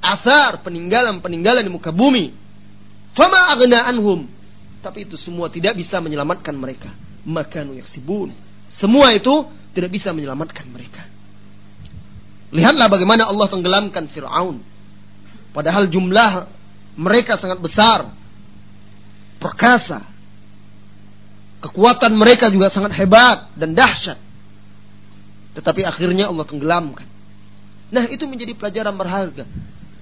asar peninggalan-peninggalan di muka bumi. Fama aghna anhum. Tapi itu semua tidak bisa menyelamatkan mereka. Makanu yaksibun. Semua itu tidak bisa menyelamatkan mereka. Lihatlah bagaimana Allah tenggelamkan Fir'aun. Padahal jumlah mereka sangat besar. Perkasa. Kekuatan mereka juga sangat hebat dan dahsyat. Tetapi akhirnya Allah tenggelamkan. Nah itu menjadi pelajaran berharga.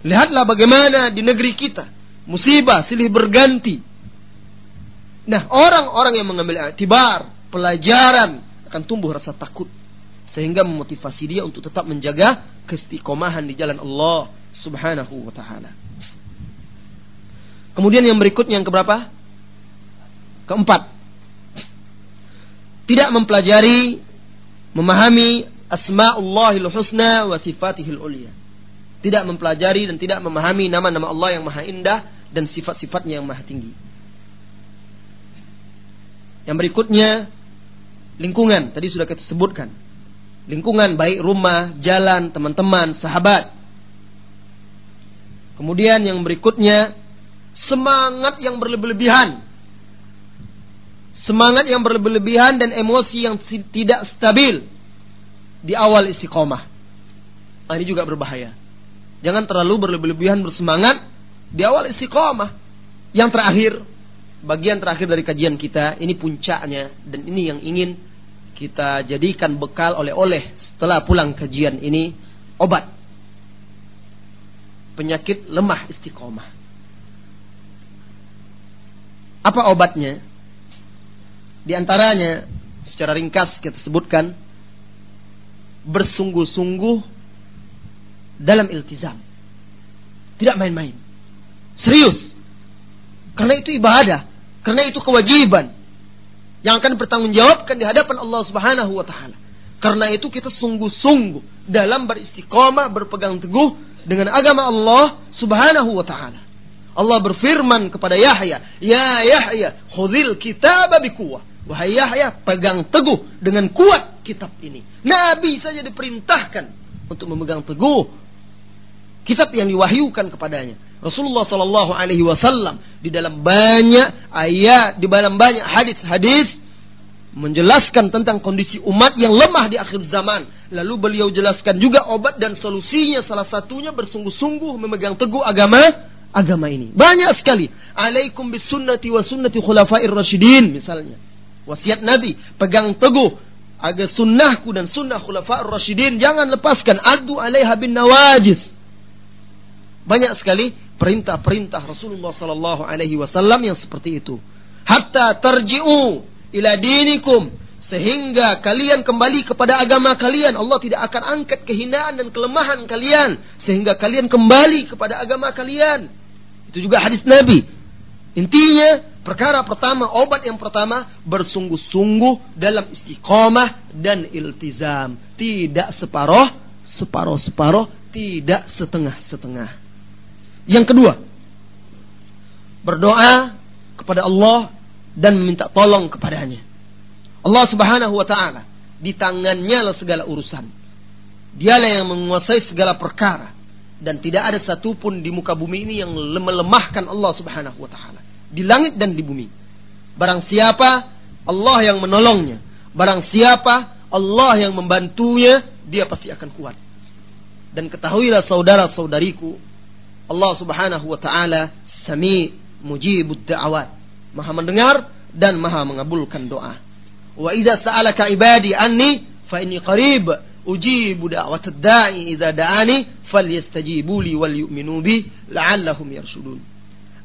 Lihatlah bagaimana di negeri kita. Musibah silih berganti. Nah orang-orang yang mengambil atibar, pelajaran akan tumbuh rasa takut. Sehingga memotivasi dia untuk tetap menjaga keistiqomahan di jalan Allah subhanahu wa ta'ala. Kemudian yang berikutnya yang keberapa? Keempat. Tidak mempelajari, memahami asma'ullahil husna wa sifatihil ulia. Tidak mempelajari dan tidak memahami nama-nama Allah yang maha indah dan sifat-sifatnya yang maha tinggi. Yang berikutnya lingkungan tadi sudah kita sebutkan. Lingkungan baik rumah, jalan, teman-teman, sahabat. Kemudian yang berikutnya semangat yang berlebihan. Semangat yang berlebihan dan emosi yang tidak stabil di awal istiqomah. Nah, ini juga berbahaya. Jangan terlalu berlebihan bersemangat di awal istiqomah. Yang terakhir, bagian terakhir dari kajian kita, ini puncaknya dan ini yang ingin kita jadikan bekal oleh-oleh setelah pulang kajian ini obat penyakit lemah istiqomah. Apa obatnya? Di antaranya secara ringkas kita sebutkan bersungguh-sungguh dalam iltizam. Tidak main-main. Serius. Karena itu ibadah. Karena itu kewajiban. Yang akan bertanggungjawabkan di hadapan Allah subhanahu wa ta'ala. Karena itu kita sungguh-sungguh dalam beristiqomah, berpegang teguh dengan agama Allah subhanahu wa ta'ala. Allah berfirman kepada Yahya, Ya Yahya, khudil kitab bikuwah. Wahai Yahya, pegang teguh dengan kuat kitab ini. Nabi saja diperintahkan untuk memegang teguh kitab yang diwahyukan kepadanya. Rasulullah Sallallahu Alaihi Wasallam di dalam banyak ayat, di dalam banyak hadis-hadis menjelaskan tentang kondisi umat yang lemah di akhir zaman. Lalu beliau jelaskan juga obat dan solusinya. Salah satunya bersungguh-sungguh memegang teguh agama agama ini. Banyak sekali. Alaikum bis sunnati wa sunnati khulafair rasyidin misalnya. Wasiat Nabi, pegang teguh agar sunnahku dan sunnah khulafa'ur rasyidin jangan lepaskan adu alaiha bin nawajis. Banyak sekali perintah-perintah Rasulullah sallallahu alaihi wasallam yang seperti itu. Hatta tarji'u ila dinikum sehingga kalian kembali kepada agama kalian. Allah tidak akan angkat kehinaan dan kelemahan kalian sehingga kalian kembali kepada agama kalian. Itu juga hadis Nabi. Intinya perkara pertama, obat yang pertama bersungguh-sungguh dalam istiqomah dan iltizam. Tidak separoh, separoh-separoh, tidak setengah-setengah. Yang kedua, berdoa kepada Allah dan meminta tolong kepadanya. Allah Subhanahu wa taala di tangannya lah segala urusan. Dialah yang menguasai segala perkara dan tidak ada satupun di muka bumi ini yang melemahkan Allah Subhanahu wa taala di langit dan di bumi. Barang siapa Allah yang menolongnya, barang siapa Allah yang membantunya, dia pasti akan kuat. Dan ketahuilah saudara-saudariku, Allah Subhanahu wa taala Sami mujibud da'awat. Maha mendengar dan Maha mengabulkan doa. Wa idza sa'alaka ibadi anni fa inni qarib ujibu da'watad da'i idza da'ani falyastajibu li wal yu'minu bi la'allahum yarshudun.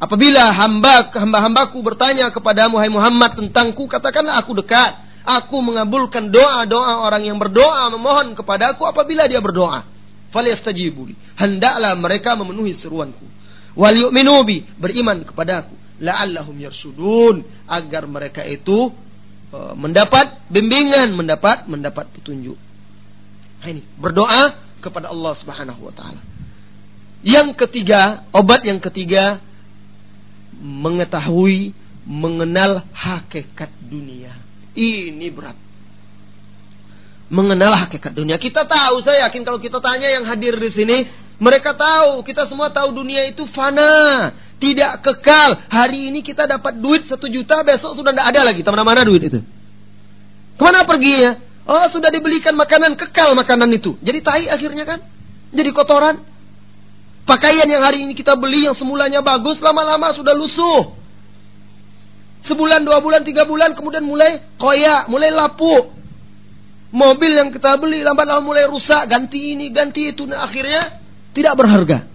Apabila hamba hamba-hambaku bertanya kepadamu hai Muhammad tentangku, katakanlah aku dekat. Aku mengabulkan doa-doa orang yang berdoa memohon kepadaku apabila dia berdoa. Falyastajibuli. Hendaklah mereka memenuhi seruanku. Wal yu'minu bi, beriman kepadaku. La'allahum yarsudun agar mereka itu uh, mendapat bimbingan, mendapat mendapat petunjuk. Nah, ini berdoa kepada Allah Subhanahu wa taala. Yang ketiga, obat yang ketiga mengetahui, mengenal hakikat dunia. Ini berat. Mengenal hakikat dunia. Kita tahu, saya yakin kalau kita tanya yang hadir di sini, mereka tahu, kita semua tahu dunia itu fana, tidak kekal. Hari ini kita dapat duit satu juta, besok sudah tidak ada lagi. Ke mana-mana duit itu. Ke mana pergi ya? Oh, sudah dibelikan makanan kekal makanan itu. Jadi tai akhirnya kan? Jadi kotoran. Pakaian yang hari ini kita beli yang semulanya bagus, lama-lama sudah lusuh. Sebulan, dua bulan, tiga bulan, kemudian mulai koyak, mulai lapuk mobil yang kita beli lambat laun mulai rusak, ganti ini, ganti itu, nah akhirnya tidak berharga.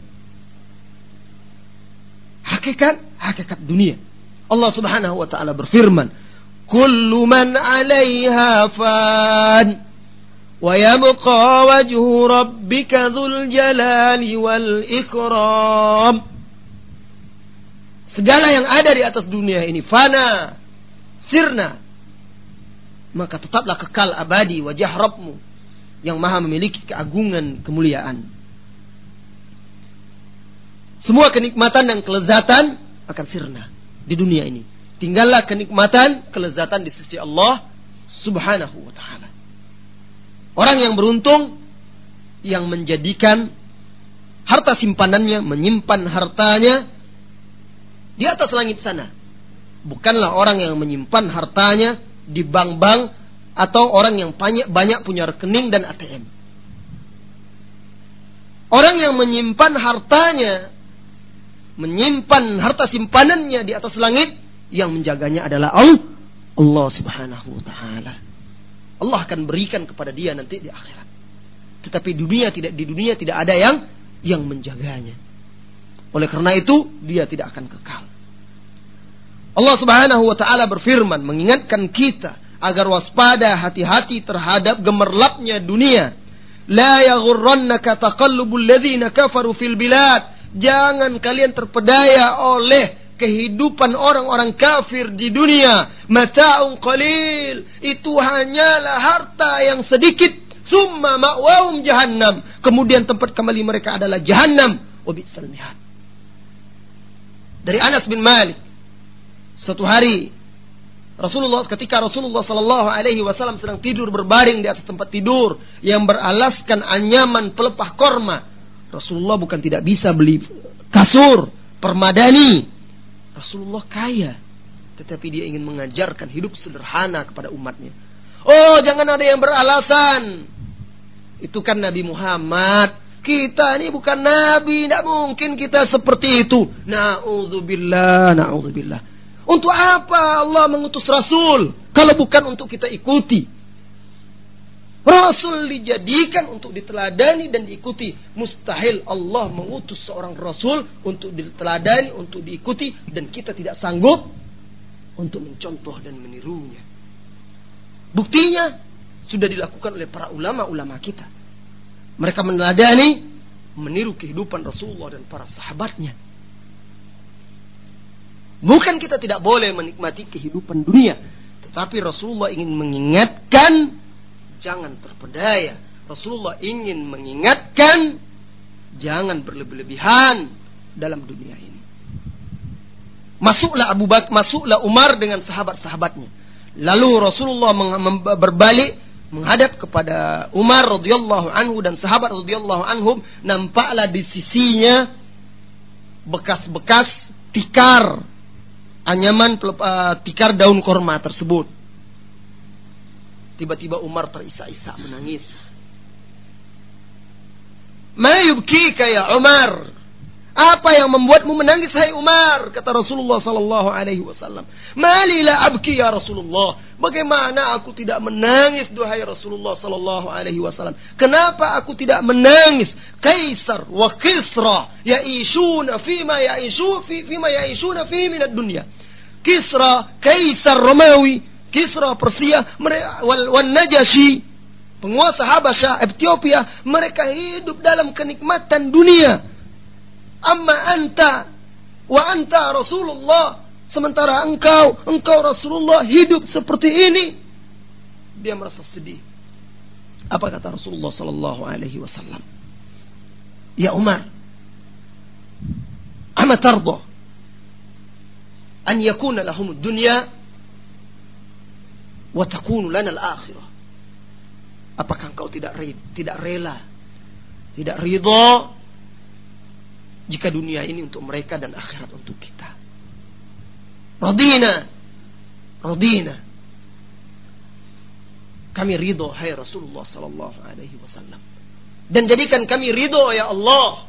Hakikat, hakikat dunia. Allah Subhanahu wa taala berfirman, "Kullu man 'alaiha fan wa yabqa wajhu rabbika dzul jalali wal ikram." Segala yang ada di atas dunia ini fana, sirna, maka tetaplah kekal abadi wajah Rabbmu yang maha memiliki keagungan kemuliaan. Semua kenikmatan dan kelezatan akan sirna di dunia ini. Tinggallah kenikmatan, kelezatan di sisi Allah subhanahu wa ta'ala. Orang yang beruntung yang menjadikan harta simpanannya, menyimpan hartanya di atas langit sana. Bukanlah orang yang menyimpan hartanya di bank-bank atau orang yang banyak, punya rekening dan ATM. Orang yang menyimpan hartanya, menyimpan harta simpanannya di atas langit, yang menjaganya adalah Allah, Allah Subhanahu wa taala. Allah akan berikan kepada dia nanti di akhirat. Tetapi dunia tidak di dunia tidak ada yang yang menjaganya. Oleh karena itu dia tidak akan kekal. Allah Subhanahu wa taala berfirman mengingatkan kita agar waspada hati-hati terhadap gemerlapnya dunia. La yaghurrannaka taqallubul ladzina kafaru fil bilad. Jangan kalian terpedaya oleh kehidupan orang-orang kafir di dunia. Mata'un qalil. Itu hanyalah harta yang sedikit. Summa ma'wahum jahannam. Kemudian tempat kembali mereka adalah jahannam. Wa bi'sal mihad. Dari Anas bin Malik satu hari Rasulullah ketika Rasulullah Sallallahu Alaihi Wasallam sedang tidur berbaring di atas tempat tidur yang beralaskan anyaman pelepah korma, Rasulullah bukan tidak bisa beli kasur permadani, Rasulullah kaya, tetapi dia ingin mengajarkan hidup sederhana kepada umatnya. Oh, jangan ada yang beralasan. Itu kan Nabi Muhammad. Kita ini bukan nabi, tidak mungkin kita seperti itu. Nauzubillah, nauzubillah. Untuk apa Allah mengutus rasul kalau bukan untuk kita ikuti? Rasul dijadikan untuk diteladani dan diikuti. Mustahil Allah mengutus seorang rasul untuk diteladani, untuk diikuti dan kita tidak sanggup untuk mencontoh dan menirunya. Buktinya sudah dilakukan oleh para ulama-ulama kita. Mereka meneladani, meniru kehidupan Rasulullah dan para sahabatnya. Bukan kita tidak boleh menikmati kehidupan dunia, tetapi Rasulullah ingin mengingatkan jangan terpedaya. Rasulullah ingin mengingatkan jangan berlebih-lebihan dalam dunia ini. Masuklah Abu Bakar, masuklah Umar dengan sahabat-sahabatnya. Lalu Rasulullah berbalik menghadap kepada Umar radhiyallahu anhu dan sahabat radhiyallahu anhum nampaklah di sisinya bekas-bekas tikar anyaman uh, tikar daun korma tersebut. Tiba-tiba Umar terisak-isak menangis. Ma yubkika ya Umar? Apa yang membuatmu menangis hai Umar? Kata Rasulullah sallallahu alaihi wasallam. Malila abki ya Rasulullah. Bagaimana aku tidak menangis duhai Rasulullah sallallahu alaihi wasallam? Kenapa aku tidak menangis? Kaisar wa Kisra yaishuna fima yaishu fi fima yaishuna fi min ad-dunya. Kisra, Kaisar Romawi, Kisra Persia, wal, wal Najasyi, penguasa Habasyah, Ethiopia, mereka hidup dalam kenikmatan dunia Amma anta wa anta Rasulullah. Sementara engkau engkau Rasulullah hidup seperti ini. Dia merasa sedih. Apa kata Rasulullah sallallahu alaihi wasallam? Ya Umar ama tarda an yakuna lahum dunya wa takunu lana al-akhirah? Apakah engkau tidak tidak rela tidak ridha jika dunia ini untuk mereka dan akhirat untuk kita. Radina. Radina. Kami ridho hai Rasulullah sallallahu alaihi wasallam. Dan jadikan kami ridho ya Allah.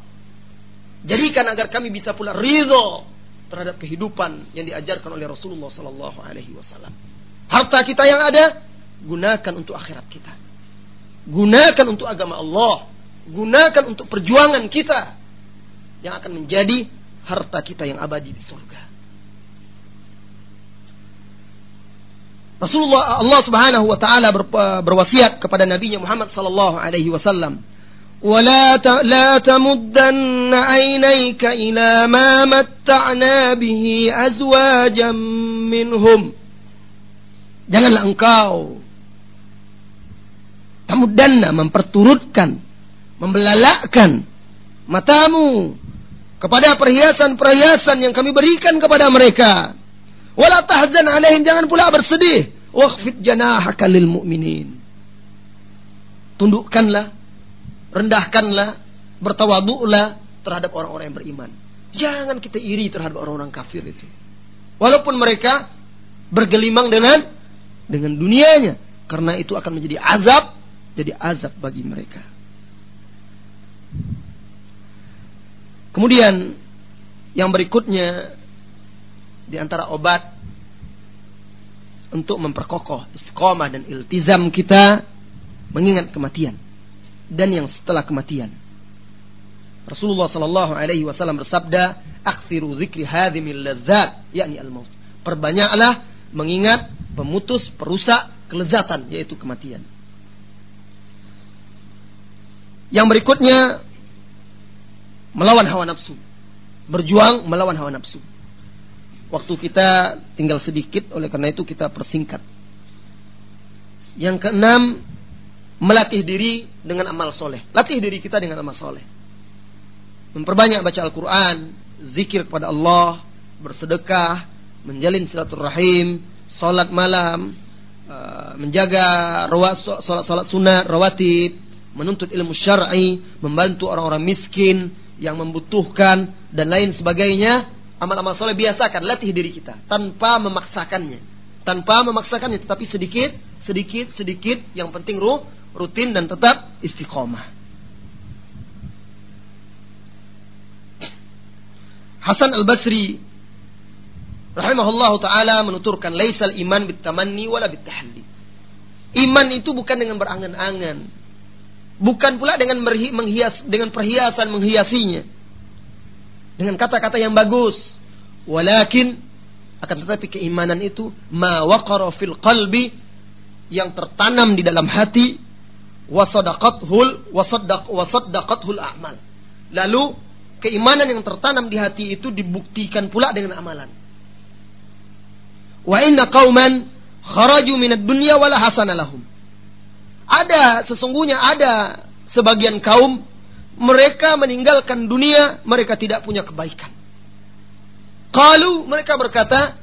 Jadikan agar kami bisa pula ridho terhadap kehidupan yang diajarkan oleh Rasulullah sallallahu alaihi wasallam. Harta kita yang ada gunakan untuk akhirat kita. Gunakan untuk agama Allah. Gunakan untuk perjuangan kita yang akan menjadi harta kita yang abadi di surga. Rasulullah Allah Subhanahu wa taala berwasiat kepada nabinya Muhammad sallallahu alaihi wasallam, "Wala la tamuddanna 'ainayka ila ma matta'na bihi azwajan minhum." Janganlah engkau tamuddanna memperturutkan, membelalakkan matamu kepada perhiasan-perhiasan yang kami berikan kepada mereka. Wala tahzan alaihim jangan pula bersedih. Wakhfid janahaka lil mu'minin. Tundukkanlah, rendahkanlah, bertawaduklah terhadap orang-orang yang beriman. Jangan kita iri terhadap orang-orang kafir itu. Walaupun mereka bergelimang dengan dengan dunianya, karena itu akan menjadi azab, jadi azab bagi mereka. Kemudian yang berikutnya di antara obat untuk memperkokoh istiqomah dan iltizam kita mengingat kematian dan yang setelah kematian. Rasulullah sallallahu alaihi wasallam bersabda, "Aktsiru dzikri hadhimil ladzat," yakni al-maut. Perbanyaklah mengingat pemutus, perusak kelezatan yaitu kematian. Yang berikutnya melawan hawa nafsu. Berjuang melawan hawa nafsu. Waktu kita tinggal sedikit, oleh karena itu kita persingkat. Yang keenam, melatih diri dengan amal soleh. Latih diri kita dengan amal soleh. Memperbanyak baca Al-Quran, zikir kepada Allah, bersedekah, menjalin silaturahim, salat malam, eh, menjaga salat-salat sunnah, rawatib, menuntut ilmu syar'i, membantu orang-orang miskin, yang membutuhkan dan lain sebagainya, amal-amal soleh biasakan latih diri kita tanpa memaksakannya, tanpa memaksakannya, tetapi sedikit, sedikit, sedikit, yang penting ruh, rutin dan tetap istiqomah. Hasan al-Basri rahimahullah taala menuturkan laisal iman bitamanni wala. Iman itu bukan dengan berangan-angan, Bukan pula dengan menghias dengan perhiasan menghiasinya. Dengan kata-kata yang bagus. Walakin akan tetapi keimanan itu ma waqara fil qalbi yang tertanam di dalam hati wasadaqathul wasaddaq wasaddaqathul a'mal. Lalu keimanan yang tertanam di hati itu dibuktikan pula dengan amalan. Wa inna qauman kharaju minad dunya wala hasana lahum. Ada sesungguhnya ada sebagian kaum mereka meninggalkan dunia, mereka tidak punya kebaikan. Kalau mereka berkata,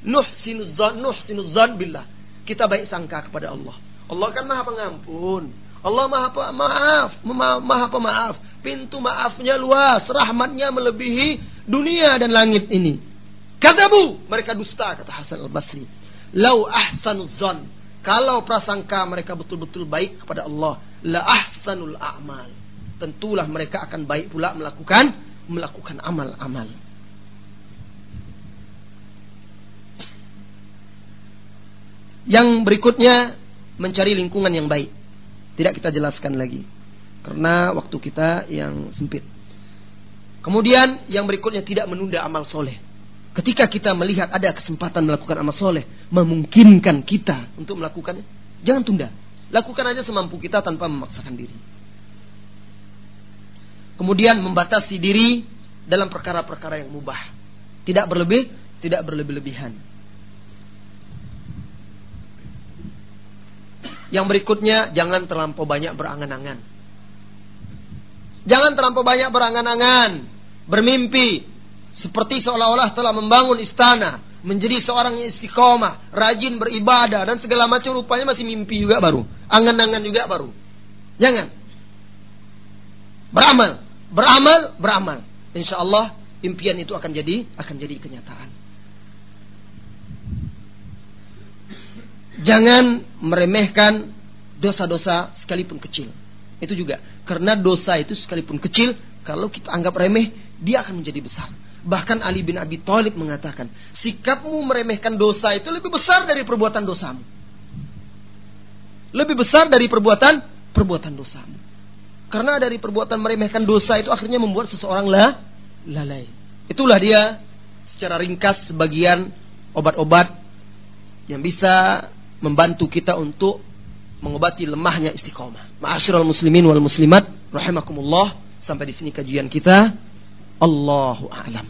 Nuh sinuzan, Nuh sinuzan billah. Kita baik sangka kepada Allah. Allah kan maha pengampun. Allah maha maaf, maha pemaaf. Pintu maafnya luas, rahmatnya melebihi dunia dan langit ini. Kata bu, mereka dusta, kata Hasan al-Basri. Lau ahsanuzan, kalau prasangka mereka betul-betul baik kepada Allah, la ahsanul a'mal. Tentulah mereka akan baik pula melakukan melakukan amal-amal. Yang berikutnya mencari lingkungan yang baik. Tidak kita jelaskan lagi. Karena waktu kita yang sempit. Kemudian yang berikutnya tidak menunda amal soleh. Ketika kita melihat ada kesempatan melakukan amal soleh, memungkinkan kita untuk melakukannya, jangan tunda. Lakukan aja semampu kita tanpa memaksakan diri. Kemudian membatasi diri dalam perkara-perkara yang mubah. Tidak berlebih, tidak berlebih-lebihan. Yang berikutnya, jangan terlampau banyak berangan-angan. Jangan terlampau banyak berangan-angan, bermimpi, seperti seolah-olah telah membangun istana, menjadi seorang yang istiqomah, rajin beribadah, dan segala macam rupanya masih mimpi juga baru. Angan-angan juga baru. Jangan. Beramal. Beramal, beramal. Insya Allah impian itu akan jadi akan jadi kenyataan. Jangan meremehkan dosa-dosa sekalipun kecil. Itu juga karena dosa itu sekalipun kecil kalau kita anggap remeh dia akan menjadi besar. Bahkan Ali bin Abi Thalib mengatakan, sikapmu meremehkan dosa itu lebih besar dari perbuatan dosamu. Lebih besar dari perbuatan perbuatan dosamu. Karena dari perbuatan meremehkan dosa itu akhirnya membuat seseorang lah lalai. Itulah dia secara ringkas sebagian obat-obat yang bisa membantu kita untuk mengobati lemahnya istiqomah. Ma'asyiral muslimin wal muslimat rahimakumullah. Sampai di sini kajian kita. Allahu a'lam.